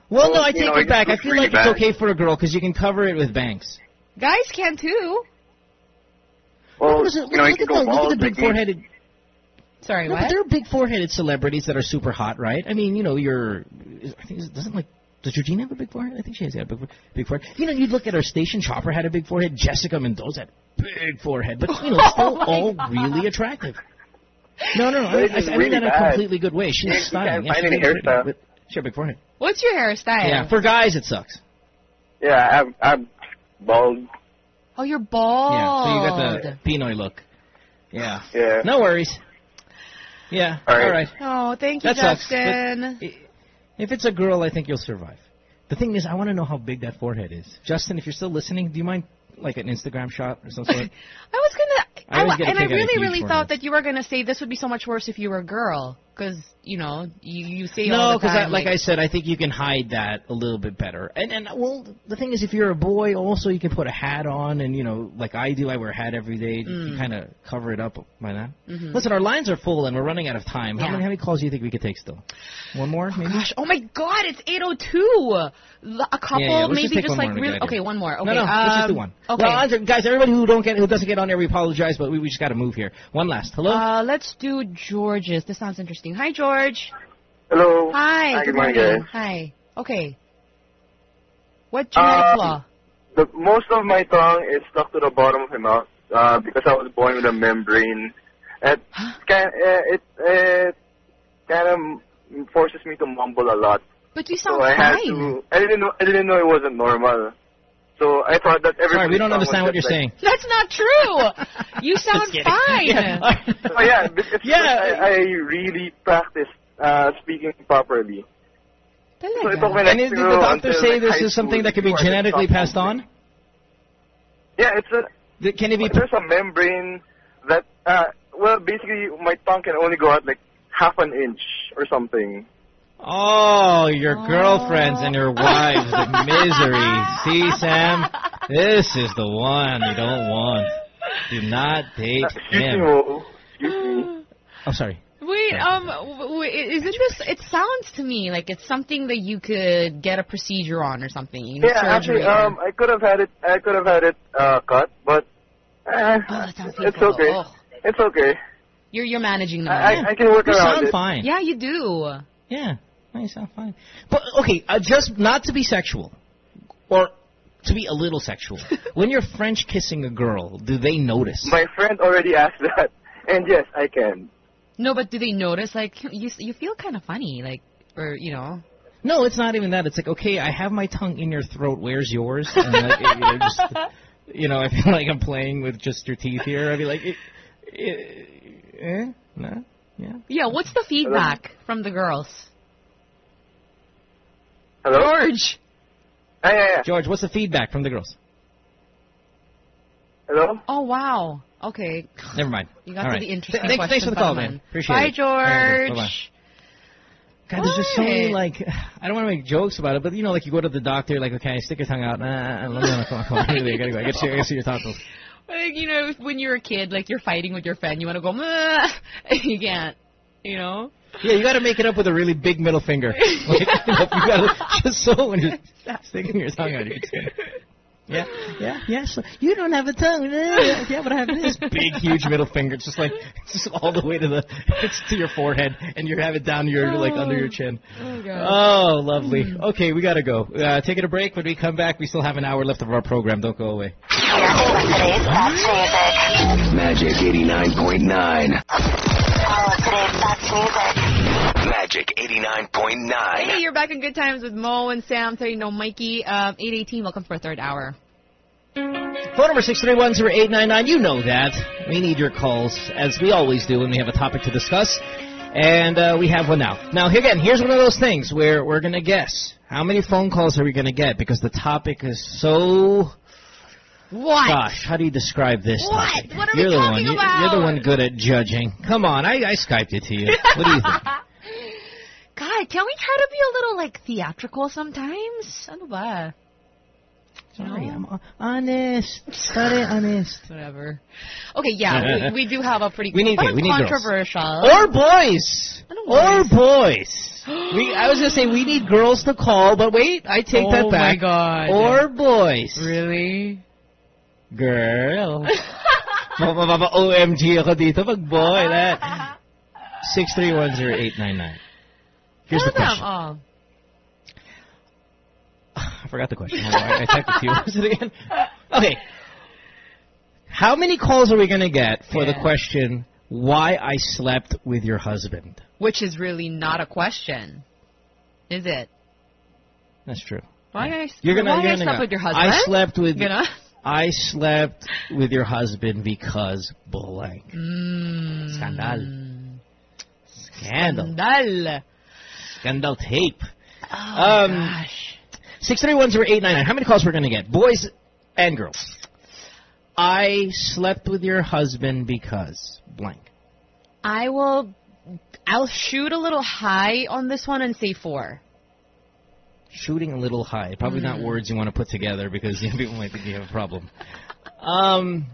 Well, no, I take know, it it back. I feel really like bad. it's okay for a girl because you can cover it with bangs. Guys can too. Well, Look at- you know, you look at the, look at the big like me. foreheaded. Sorry, No, but there are big foreheaded celebrities that are super hot, right? I mean, you know, you're. I think doesn't like. Does Georgina have a big forehead? I think she has a big, big forehead. You know, you'd look at her station. Chopper had a big forehead. Jessica Mendoza had a big forehead, but you know, still Oh my all God. really attractive. No, no, no. But I, I, I mean really that in a completely good way. She's You stunning. can't Yeah, find she's any hairstyle. but She had a big forehead. What's your hairstyle? Yeah, for guys it sucks. Yeah, I'm, I'm bald. oh, you're bald. Yeah, so you got the Pinoy look. Yeah. Yeah. No worries. Yeah. All right. All right. Oh, thank you, That sucks, Justin. If it's a girl, I think you'll survive. The thing is, I want to know how big that forehead is. Justin, if you're still listening, do you mind like an Instagram shot or some sort? I was gonna, I always wa- get and I kick out of really, really forehead. thought that you were gonna say this would be so much worse if you were a girl, because you know you you say no, all the because time like, I said, I think you can hide that a little bit better. And and well, the thing is, if you're a boy, also you can put a hat on, and you know, like I do, I wear a hat every day. You Mm. can kind of cover it up by that. Mhm. Listen, our lines are full, and we're running out of time. How Yeah. many how many calls do you think we could take still? One more, maybe. Gosh, oh my God, it's 8:02. A couple, Yeah, yeah, maybe just one like really. Okay, one more. Okay, no, no, let's just do um, one. Okay. Well, Andre, guys, everybody who don't get who doesn't get on there, we apologize, but we, we just got to move here. One last. Hello. Uh, let's do George's. This sounds interesting. Hi, George. Hello. Hi. Hi, good morning, guys. Hi. Okay. What genetic Um, flaw? The, most of my tongue is stuck to the bottom of my mouth uh, because I was born with a membrane. It kind it it kind of forces me to mumble a lot. But you So sound I had to. I didn't know. I didn't know it wasn't normal. So I thought that everybody. Sorry, we don't understand what you're saying. That's not true. You sound fine. Yeah. Oh yeah, it's because I, I really practiced uh, speaking properly. So it took me like And did the doctor say like, this is something that can be before I could genetically passed on? Yeah, it's a. Can it be? There's a membrane that. Uh, well, basically, my tongue can only go out like half an inch or something. Oh, your girlfriends and your wives, the misery. See, Sam, this is the one you don't want. Do not date Excuse him. Mo. Excuse me. Oh, sorry. Wait, um, w- w- is it just? It sounds to me like it's something that you could get a procedure on or something. You need Yeah, surgery. actually, um, I could have had it. I could have had it uh, cut, but uh, it's okay. Oh. It's okay. You're you're managing them. I, I, I can work You around sound it. fine. Yeah, you do. Yeah, no, you sound fine. But okay, uh, just not to be sexual, or to be a little sexual. when you're French kissing a girl, do they notice? My friend already asked that, and yes, I can. No, but do they notice? Like you you feel kind of funny, like or you know. No, it's not even that. It's like, okay, I have my tongue in your throat. Where's yours? And like, you know, just, you know, I feel like I'm playing with just your teeth here. I'd be like, eh, eh, eh, no, yeah. Yeah, what's the feedback from the girls? Hello, George. Yeah, yeah, yeah. George, what's the feedback from the girls? Hello. Oh wow. Okay. Never mind. You got All to right. the interesting Th- thanks, thanks for the call, man. Appreciate Bye, it. All right, George. bye-bye. God, there's just so many like I don't want to make jokes about it, but you know, like you go to the doctor, like okay, stick your tongue out. Nah, let me know. Come on, come on. Really, I gotta go. I gotta see, I gotta see your tonsils. Like you know, when you're a kid, like you're fighting with your friend, you want to go, "Meh," you can't. You know. Yeah, you gotta make it up with a really big middle finger. Like, you, know, you gotta just so when you're sticking your tongue out, you can say, yeah, yeah, yeah. So you don't have a tongue. Yeah, yeah, but I have this big, huge middle finger. It's just like it's just all the way to the it's to your forehead, and you have it down your like under your chin. Oh god. Oh, lovely. Okay, we gotta go. Uh, taking a break. When we come back, we still have an hour left of our program. Don't go away. Today's best music. Magic 89.9. All today's best music. Magic 89.9. Hey, you're back in good times with Mo and Sam. Sorry, no Mikey. Um, 818. Welcome for a third hour. Phone number six three one zero eight nine nine. You know that. We need your calls, as we always do when we have a topic to discuss. And uh, we have one now. Now, again, here's one of those things where we're going to guess. How many phone calls are we going to get? Because the topic is so... What? Gosh, how do you describe this What? topic? What are you're the one. talking You- about? You're the one good at judging. Come on, I, I Skyped it to you. What do you think? God, can we try to be a little like theatrical sometimes? Ano ba? Sorry, I'm honest. Sorry, honest. Whatever. Okay, yeah, we, we do have a pretty We need- we need girls. controversial. Or boys. Or boys. boys. we, I was gonna say we need girls to call, but wait, I take that Oh back. my God. Or boys. Really? Girl. OMG ako dito pag boy. That. 6310899. Here's the question. Oh. I forgot the question. I, you. What was it again? Okay. How many calls are we going to get for the question, why I slept with your husband? Which is really not a question, is it? That's true. Why I, You're gonna, why you're I gonna slept go, with your husband? I slept with You know? I slept with your husband because blank. Mm. Scandal. Scandal. Scandal. Scandal tape. Oh, Um, gosh. Six three one zero eight nine nine. How many calls we're gonna get? Boys and girls. I slept with your husband because blank. I will. I'll shoot a little high on this one and say four. Shooting a little high. Probably not Mm. words you want to put together because you know, people might think you have a problem. Um,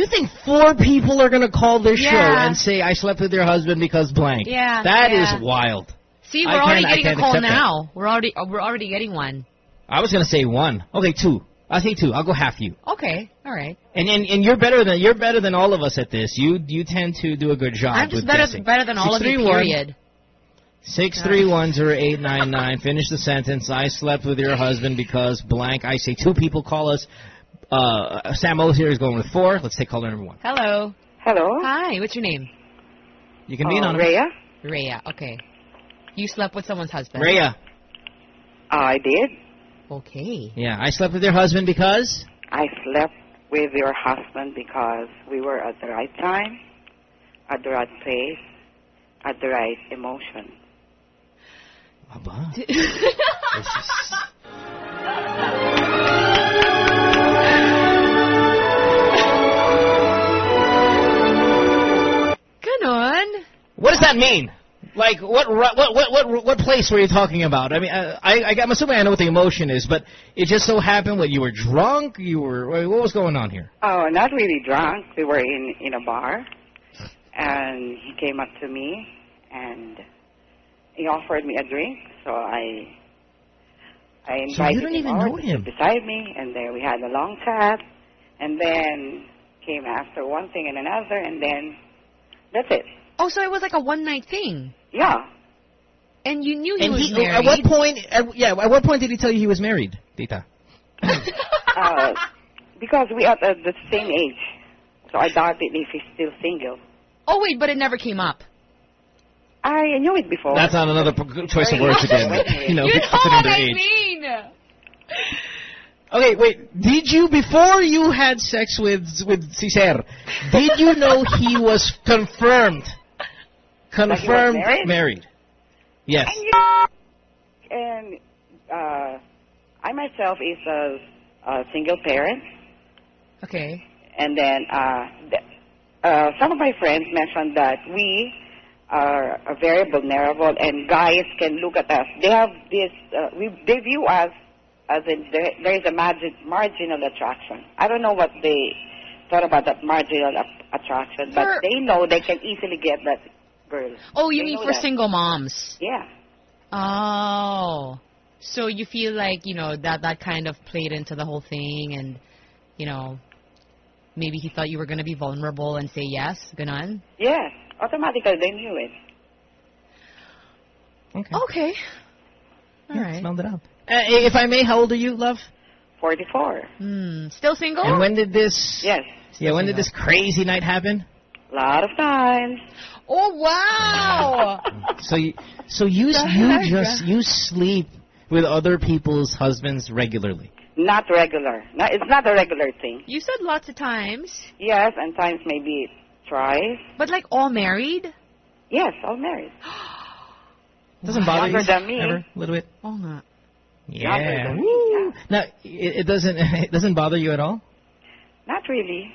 you think four people are gonna call this show and say I slept with your husband because blank? Yeah, That is yeah. wild. See, we're already can't- getting a call accept that. now. We're already uh, we're already getting one. I was gonna say one. Okay, two. I'll say two. I'll go half you. Okay, all right. And, and and you're better than you're better than all of us at this. You you tend to do a good job I'm just with better guessing. better than all of you. 631 Period. Six three one zero eight nine nine. Finish the sentence. I slept with your husband because blank. I say two people call us. Uh, Sam O here is going with four. Let's take caller number one. Hello. Hello. Hi. What's your name? You can be Uh, anonymous. Rhea. Rhea. Okay. You slept with someone's husband. Rhea. I did. Okay. Yeah, I slept with your husband because. I slept with your husband because we were at the right time, at the right place, at the right emotion. Aba. Ganon. What does that mean? Like what what what what what place were you talking about? I mean, uh, I, I I'm assuming I know what the emotion is, but it just so happened what you were drunk. You were what was going on here? Oh, not really drunk. We were in in a bar, and he came up to me and he offered me a drink. So I I So you invited don't him even over know him. beside me, and then we had a long chat, and then came after one thing and another, and then that's it. Oh, so it was like a one night thing. Yeah. And you knew he And was he, married. at what point? At, yeah, at what point did he tell you he was married, Dita? uh, because we are at the same age, so I doubted if he's still single. Oh wait, but it never came up. I knew it before. That's not another choice of words again. you know, you know what I age. mean. Okay, wait. Did you before you had sex with with Cicer? Did you know he was confirmed? Confirmed married? Yes. And uh, I myself is a, a single parent, Okay. and then uh, th- uh, some of my friends mentioned that we are, are very vulnerable, and guys can look at us. They have this. Uh, we they view us as in there, there is a margin, marginal attraction. I don't know what they thought about that marginal a- attraction, but For- they know they can easily get that girl. Oh, you They mean for that. single moms? Yeah. Oh. So you feel like, you know, that that kind of played into the whole thing and, you know, maybe he thought you were going to be vulnerable and say yes, ganon? Yes, automatically they knew it. Okay. Okay. All Yeah, right. Smelled it out. Uh, if I may, how old are you, love? 44. Hmm. Still single? And when did this? Yes. Yeah, when did this crazy night happen? A lot of times. Oh, wow. So you, so you you just you sleep with other people's husbands regularly. Not regular. No, it's not a regular thing. you said lots of times. Yes, and times maybe twice. But like all married? Yes, all married. Doesn't bother Younger you than me. ever a little bit? Oh, no. Younger Yeah. than me, Woo. Now it, it doesn't it doesn't bother you at all Not really,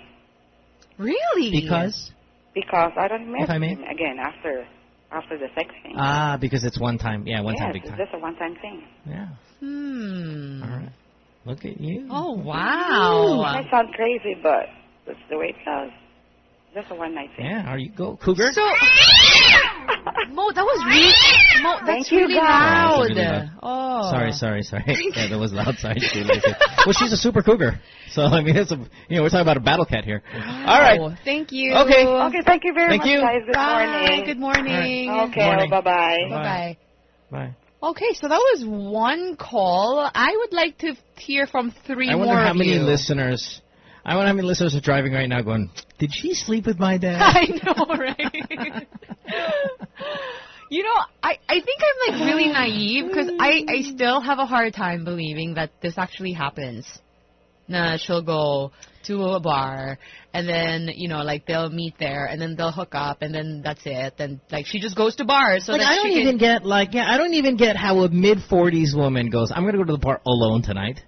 Really? because because I don't If I marry him again after after the sex thing. ah because it's one time yeah one yes, time big it's time just a one-time thing. yeah Hmm. all right look at you Oh, It wow. might sound crazy, but that's the way it goes. Just a one-night thing. yeah are you go cougar So, Mo, that was really, Mo, that's Thank really guys. loud. That really loud. Oh. sorry sorry sorry yeah that was loud sorry she liked well she's a super cougar so I mean it's a you know we're talking about a battle cat here all right Thank you. Okay. Okay, thank you very Thank much, you. guys. Good Bye. morning. Good morning. Okay, Morning. bye-bye. Bye-bye. bye Okay, so that was one call. I would like to hear from three I wonder more how of many you. listeners I wonder how many listeners are driving right now going did she sleep with my dad I know, right? you know, I, I think I'm like really naive because I, I still have a hard time believing that this actually happens. na she'll go to a bar and then you know like they'll meet there and then they'll hook up and then that's it and like she just goes to bars so like, that I don't she even get like yeah, I don't even get how a mid forties woman goes. I'm gonna go to the bar alone tonight.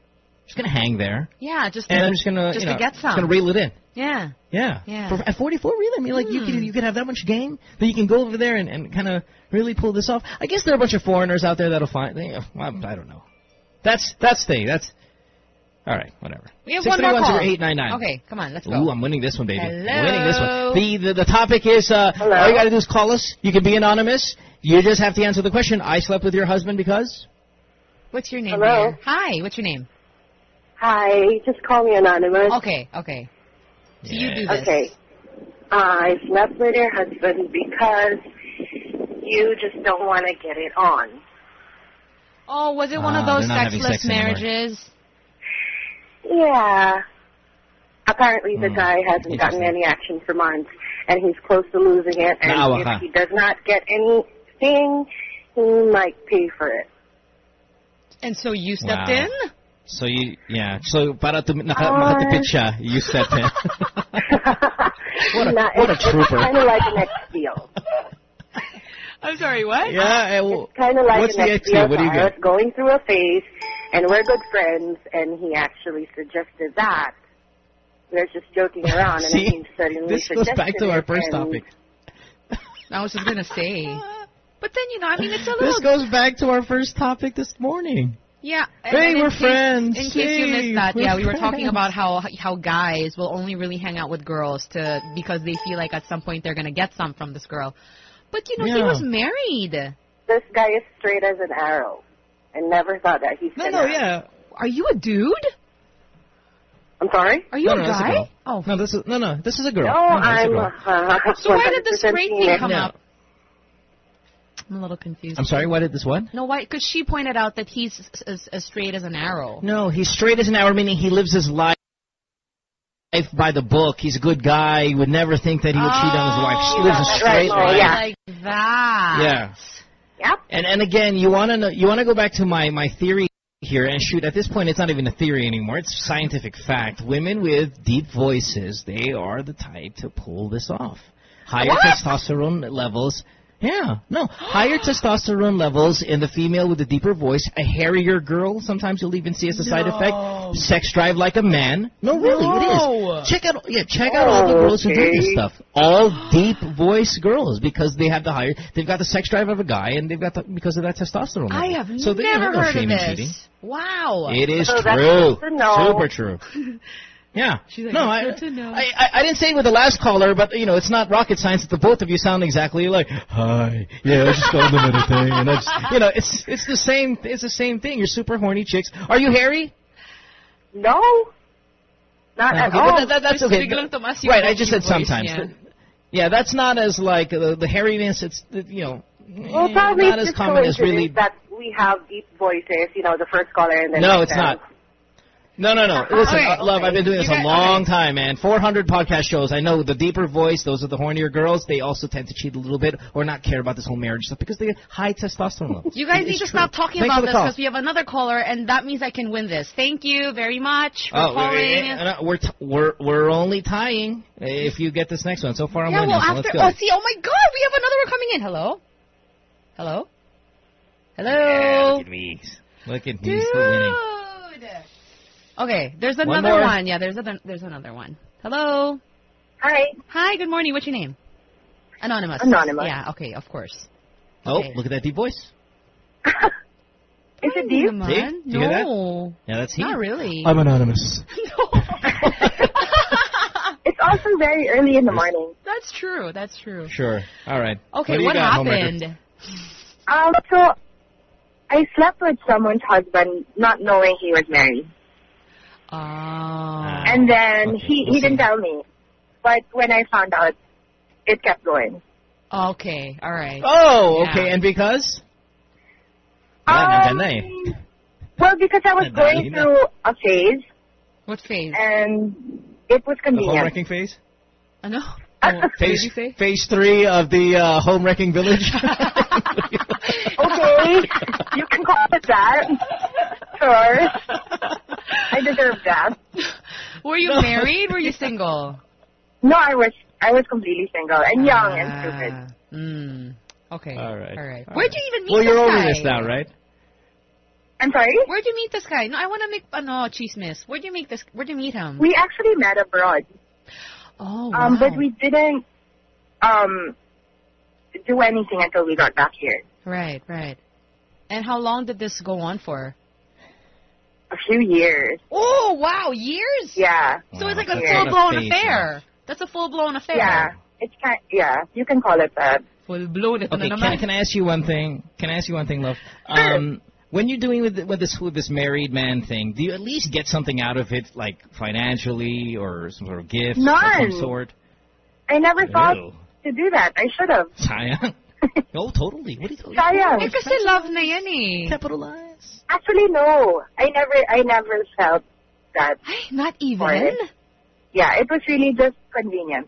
Just gonna hang there, yeah just and to, I'm just gonna just you know, to get some. just some gonna reel it in. yeah Yeah. Yeah. For, at 44, really? I mean, like you Hmm. could you could have that much game that you can go over there and, and kind of really pull this off. I guess there are a bunch of foreigners out there that'll find. They, I, I don't know. That's that's the that's. All right, whatever. we have one more call 631-0899. okay come on let's go Ooh, I'm winning this one, baby. Hello. I'm winning this one. The, the the topic is uh, Hello. all you got to do is call us. You can be anonymous. You just have to answer the question. I slept with your husband because. what's your name Hello. dear? hi what's your name Hi, just call me anonymous. okay okay so you do this Okay. I slept with your husband because you just don't want to get it on. oh was it one of Ah, those they're not having sexless sex anymore. marriages Yeah. Apparently the Hmm. guy hasn't gotten any action for months, and he's close to losing it. And Naawa if ka. he does not get anything, he might pay for it. and so you stepped Wow. in So you yeah. So para to naka, Ah. makatipid siya, you stepped in. What a- Nah, what a trooper. It's kind of like an ex deal. I'm sorry what yeah. eh, well, It's kind of like what's an the ex ex deal? What do you I got? going through a phase, and we're good friends, and he actually suggested that. We're just joking around, and he suddenly This goes back to our first topic. I was just gonna say but then you know I mean it's a little This goes back to our first topic this morning. Yeah. and Hey, in we're case- friends. In case you missed that, yeah, we were talking about how how guys will only really hang out with girls to because they feel like at some point they're gonna get some from this girl. But you know, he was married. This guy is straight as an arrow. I never thought that. He's No, an no, arrow. yeah. Are you a dude? I'm sorry? Are you no, a no, that's a guy? Oh. No, this is no, no. This is a girl. No, no, that's a I'm. girl. Uh, So why did the 100% straight thing come Yeah. up? I'm a little confused. I'm sorry. Why did this what? No, why? Because she pointed out that he's as, as, as straight as an arrow. No, he's straight as an arrow, meaning he lives his life by the book. He's a good guy. He would never think that he would cheat on his wife. She oh, lives a Oh, straight right, life. yeah. Like that. Yeah. Yep. And and again, you want to know, you want to go back to my my theory here and shoot. At this point, it's not even a theory anymore. It's scientific fact. Women with deep voices, they are the type to pull this off. Higher What? testosterone levels. Yeah, no, higher testosterone levels in the female with a deeper voice. A hairier girl, sometimes you'll even see as a side effect. Sex drive like a man. No, really, No. it is. Check out, yeah, check out all the oh, girls who do this stuff. All deep voice girls because they have the higher, they've got the sex drive of a guy, and they've got the, because of that testosterone. I have so there- never no heard shame of in this. Wow. It is So that's true. good to know. Super true. Yeah. She's like, no, I, good to know." I, I, I didn't say it with the last caller, but you know, it's not rocket science. That the both of you sound exactly like, hi, yeah, I just called them anything, and I just, you know, it's it's the same, it's the same thing. You're super horny chicks. Are you hairy? No. Not at Okay, all. but that, that, that's okay. Biglang tumaas Right, I just said voice sometimes. niya. Yeah, that's not as like the, the hairiness. It's the, you know, well, eh, probably not it's as common as really. that we have deep voices. You know, the first caller and then No, myself. it's not. No, no, no. Listen, Okay, uh, love, I've been doing this You a guys- long time, man. 400 podcast shows. I know the deeper voice, those are the hornier girls. They also tend to cheat a little bit or not care about this whole marriage stuff because they get high testosterone levels. You guys It's need to true. stop talking Thanks about this because we have another caller, and that means I can win this. Thank you very much for Oh, calling. wait, wait, wait. Uh, we're t- we're we're only tying if you get this next one. So far, I'm yeah, winning. well, so after let's go. oh, see, oh my God, we have another one coming in. Hello, hello, hello. look at me. Look at me, still winning. Dude. Okay, there's another more. one. Yeah, there's other, there's another one. Hello. Hi. Hi. Good morning. What's your name? Anonymous. Anonymous. Yeah. Okay. Of course. Oh, look at that deep voice. Is it deep? Naman. See? Do you hear that? No. Yeah, that's he. Not really. I'm anonymous. It's also very early in the morning. That's true. That's true. Sure. All right. Okay, what, what got, happened? Um, so I slept with someone's husband, not knowing he was married, Oh. and then Okay, he he didn't tell me. But when I found out, it kept going. Okay. All right. Oh, Yeah. okay. And because? Um, nandyan na eh. Well, because I was going through a phase, What phase? and it was The home wrecking phase? Ano? Phase, Oh, Baby face? phase three of the uh, home wrecking village? okay, you can call it that. Sure. I deserve that. Were you married? Were you single? No, I was I was completely single and young and stupid. Mm. Okay. All right. All right. All Where'd right. you even meet Well, this you're over guy? this now, right? I'm sorry? Where'd you meet this guy? No, I want to make ano chismis. Where'd you meet this? Where'd you meet him? We actually met abroad. oh, Um, but we didn't um do anything until we got back here. Right, right. And how long did this go on for? A few years. Oh, wow, years? Yeah. So it's like a full blown Face, affair. That's a full blown affair. Yeah. It's kind yeah, you can call it that. Full blown. Ito Okay, na can, naman. can I ask you one thing? Can I ask you one thing, love? Um, when you're doing with with this with this married man thing, do you at least get something out of it, like financially or some sort of gift of some sort? I never thought Ew. to do that. I should have. Sayang. oh, totally. What are you talking Sayang. Eh, kasi love na yan eh. Capitalize. Actually no. I never I never felt that Ay, not even? it. Yeah, it was really just convenient.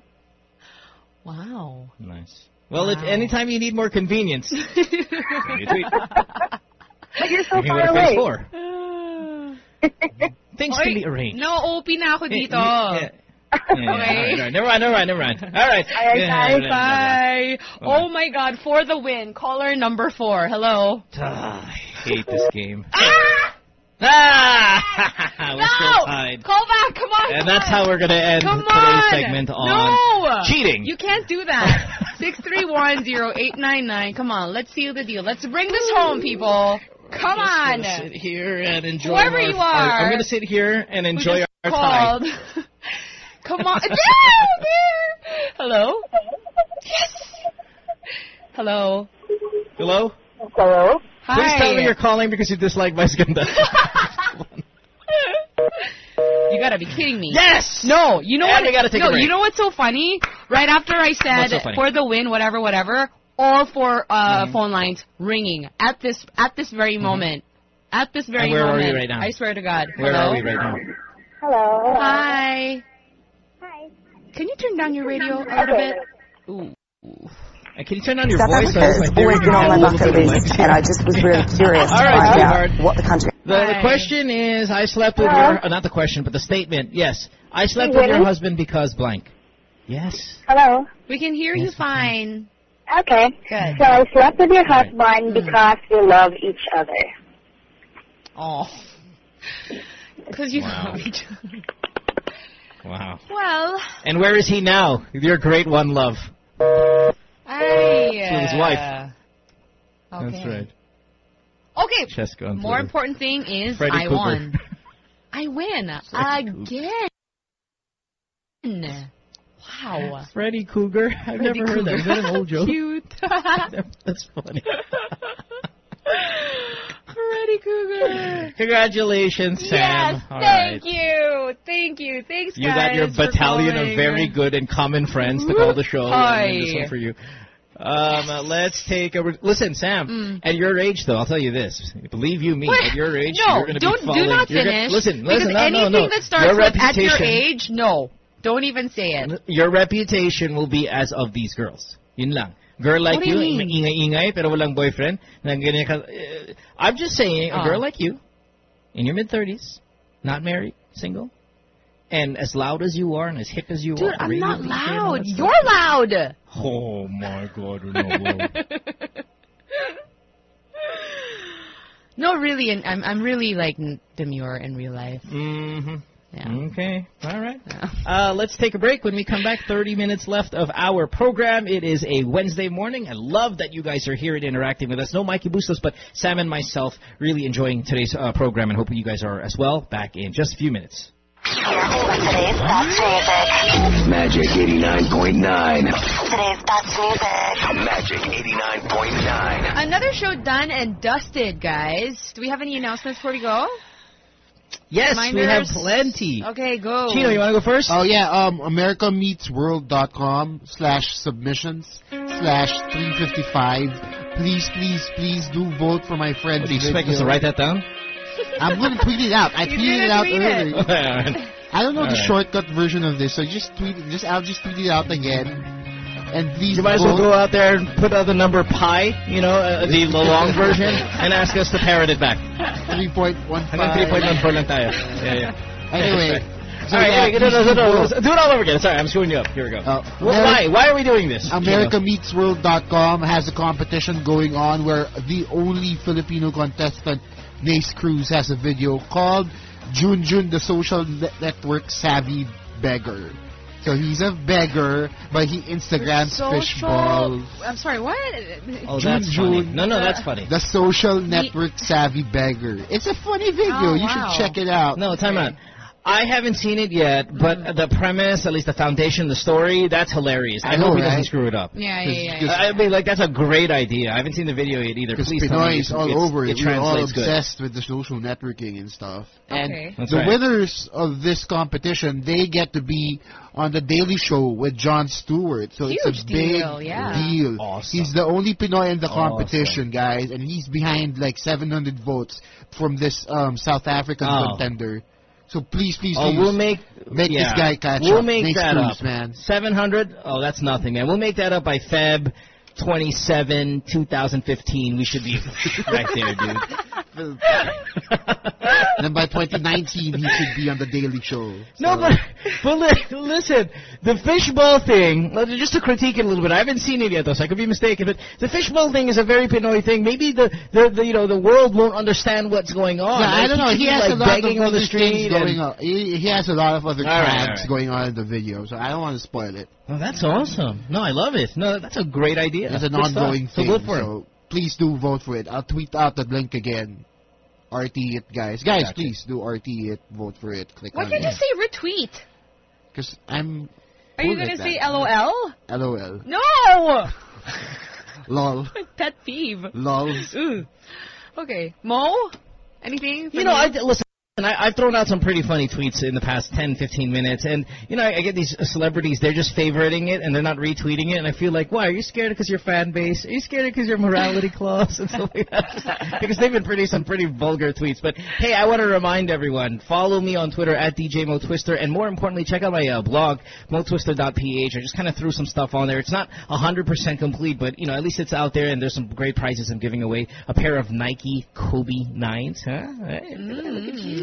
Wow. Nice. Well, if anytime you need more convenience, you tweet. But you're so You far away. four. Things can be arranged. No, OP na ako dito. Yeah, yeah. Yeah, yeah, all right, all right. Never mind, never mind, never mind. All right. Yeah, guys, yeah, Bye. Bye-bye. Oh my God, for the win. Caller number four. Hello. Ah, I hate this game. Ah! We're still no! Call back. Come on. And that's how we're going to end Come today's on. segment on no. cheating. You can't do that. Six three one zero eight nine nine. Come on, let's seal the deal. Let's bring this home, people. Come on. sit here and enjoy Whoever our, you our- are. I'm going to sit here and enjoy our called. time. Come on. there, there. Hello. Yes. Hello. Hello? Hello? Hi. Please tell me you're calling because you dislike my Skanda. You gotta be kidding me. Yes! No, you know And what? gotta take a no, break. you know what's so funny? Right after I What's said so funny? for the win, whatever, whatever, all four uh, Mhm. phone lines ringing at this at this very moment. At this very And where are we right now? I swear to God. Where Hello? are we right now? Hello. Hi. Hi. Can you turn down your radio a little bit? Ooh. And can you turn on your South voice? Africa has always been on my bucket list, and I just was really curious to All right, find out what the country. The, the question is, I slept with Hello? your, uh, not the question, but the statement, yes. I slept Hey, with your husband because blank. Yes. Hello. We can hear you fine. Okay. Good. So I slept with your Right. husband because we love each other. Oh. Because you Wow. love each other. Wow. Well, And where is he now? Your great one love. I. To his uh, wife. Okay. That's right. Okay. Cheska on More Twitter. important thing is Freddy I Cougar. won. I win again. Wow. Freddy Cougar? I've Freddy never heard that. Is that an old joke? Cute. That's funny. Freddy Cougar. Congratulations, Sam. Yes, All thank right. you. Thank you. Thanks, You got your guys, for battalion of very good and common friends to call the show. Hi. And this one for you. Um, uh, let's take a re- listen, Sam. Mm. At your age, though, I'll tell you this: believe you me, Wait, at your age, no, you're going to be falling. do not you're gonna- finish. listen, because listen, no, anything no, no. that starts your with at your age, no, don't even say it. your reputation will be as of these girls. Yun lang. Girl like What you you, ingay-ingay, pero walang boyfriend. na ganyan ka- uh, I'm just saying, a Ah. girl like you, in your mid-30s, not married, single, and as loud as you are and as hip as you Dude, are. I'm radio not DJ and all loud. You're loud. Oh my god, no, no, really, and I'm I'm really like demure in real life. Mm-hmm. Yeah. Okay. All right. Yeah. Uh, let's take a break. When we come back, 30 minutes left of our program. It is a Wednesday morning. I love that you guys are here and interacting with us. No Mikey Bustos, but Sam and myself really enjoying today's uh, program and hoping you guys are as well. Back in just a few minutes. Today's best music. Magic 89.9. Today's best music. Magic 89.9. Another show done and dusted, guys. Do we have any announcements before we go? Yes, we have plenty. Okay, go. Chino, you want to go first? Oh yeah, um, AmericaMeetsWorld.com slash submissions slash 355. Please, please, please do vote for my friend's Do you expect us to write that down? I'm going to tweet it out. I tweeted it out tweet it. earlier. All right. I don't know All the right. shortcut version of this, so just tweet. Just I'll just tweet it out again. And please You might as well go out there and put out the number pi, you know, uh, the, long version, and ask us to parrot it back. 3.15. Hanggang 3.14 lang tayo. Yeah, yeah. Anyway, so all right, yeah, no, no, no, no, do it all over again. Sorry, I'm screwing you up. Here we go. Uh, Wh- why? Why are we doing this? AmericaMeetsWorld.com has a competition going on where the only Filipino contestant, Nace Cruz, has a video called Jun Jun, the social network savvy beggar. So he's a beggar, but he Instagrams fishballs. I'm sorry, what? Oh, Jun that's funny. No, no, that's funny. The social network savvy beggar. It's a funny video. Oh, you wow. should check it out. No, time out. I haven't seen it yet, but the premise, at least the foundation, the story, that's hilarious. I, I know, hope he doesn't screw it up. Yeah, yeah, yeah. yeah. I I mean, like, that's a great idea. I haven't seen the video yet either. Because Please tell me Pinoy is all it's- over it it. We're all translates good. obsessed with the social networking and stuff. And Okay. That's the right. winners of this competition, they get to be on the Daily Show with Jon Stewart. So it's Huge a big deal, yeah. deal. Awesome. He's the only Pinoy in the Awesome. competition, guys, and he's behind like 700 votes from this um, South African Oh. contender. So please, please, Oh, please we'll make make yeah. this guy catch We'll up. make Nace that Cruz, up, man. Seven hundred. Oh, that's nothing, man. We'll make that up by Feb. 27, 2015, we should be right there, dude. then by 2019, he should be on the Daily Show. No, but but li- listen, the fishbowl thing. Just to critique it a little bit, I haven't seen it yet, though, so I could be mistaken. But the fishbowl thing is a very Pinoy thing. Maybe the, the, the you know the world won't understand what's going on. Yeah, I don't know. He has like, a lot of other things going on. He, he has a lot of other right, right. going on in the video, so I don't want to spoil it. Oh, that's awesome. No, I love it. No, that's a great idea. It's an Good stuff. ongoing So thing. good for him. so please do vote for it. I'll tweet out the link again. RT it, guys. Guys, Gotcha. please do RT it. Vote for it. Click Why on can't it. you say retweet? Because I'm. Are you gonna say. LOL? LOL. No! Lol. Pet peeve. LOL. Ooh. Okay, Mo. Anything? You know, I listen. And I, I've thrown out some pretty funny tweets in the past 10, 15 minutes, and you know, I, I get these celebrities. They're just favoriting it, and they're not retweeting it, and I feel like, why? Are you scared because your fan base? Are you scared because your morality clause and stuff like that? because they've been pretty some pretty vulgar tweets. But hey, I want to remind everyone: follow me on Twitter at DJ Mo Twister, and more importantly, check out my uh, blog motwister.ph. I just kind of threw some stuff on there. It's not 100% complete, but you know, at least it's out there, and there's some great prizes I'm giving away. A pair of Nike Kobe nines, huh? Hey, look at you. Mm, not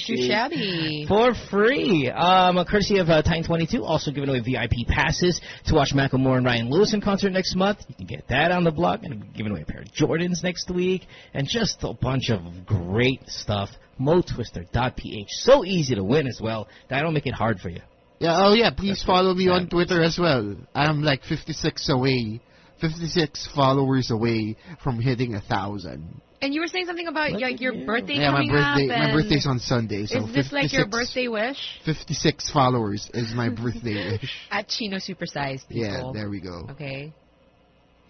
too shabby. For free. Um, a courtesy of uh, Titan 22, also giving away VIP passes to watch Macklemore and Ryan Lewis in concert next month. You can get that on the blog. And giving away a pair of Jordans next week. And just a bunch of great stuff. MoTwister.ph. So easy to win as well. that I don't make it hard for you. Yeah, oh yeah, please follow me on Twitter as well. I'm like 56 away, 56 followers away from hitting a thousand. And you were saying something about like your birthday Yeah, my coming birthday, up. my and birthday's on Sunday, so is this like your birthday wish? 56 followers is my birthday wish. At Chino Supersized people. Yeah, there we go. Okay.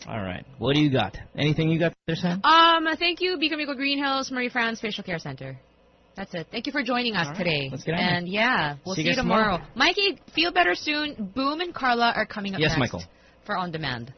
All right. What do you got? Anything you got there, Sam? Um, thank you, Beacon Amigo Green Hills, Marie France Facial Care Center. That's it. Thank you for joining us today. Let's get on And yeah, we'll See see, you you tomorrow. tomorrow. Mikey, feel better soon. Boom and Carla are coming up Yes, next Michael. for On Demand.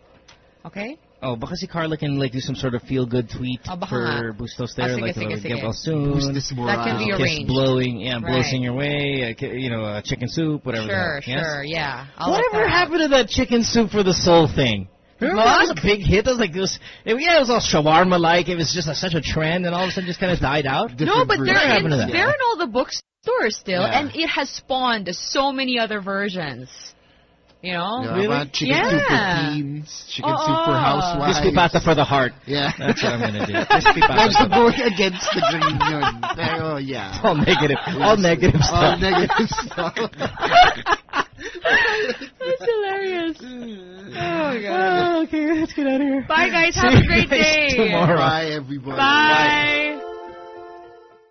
Okay? Oh, baka si Carla can like do some sort of feel-good tweet Oh, for nga. Bustos Ah, there, sige, like sige, sige. get well soon. Boost this. That can be kiss arranged. blowing, yeah, Right. blowing your way, uh, you know, uh, chicken soup, whatever. the Sure. Yes? sure, yeah. I'll Whatever that happened to that chicken soup for the soul thing? Remember that was a big hit? That was like this. It, yeah, it was all shawarma like. It was just a, such a trend, and all of a sudden just kind of died out. No, but they're in, happened to that? they're in all the bookstores still, Yeah. and it has spawned so many other versions. You know? Yeah, man, chicken soup for Yeah. teens, chicken Oo. soup for uh-uh. housewives. Crispy pasta for the heart. Yeah. That's what I'm gonna do. Crispy pasta. Medyo for the- going against the grain yun. Pero yeah. All negative. All negative stuff. All negative stuff. That's hilarious. Oh my god. Oh, okay, let's get out of here. Bye guys, have See a great guys day. tomorrow. Bye everybody. Bye.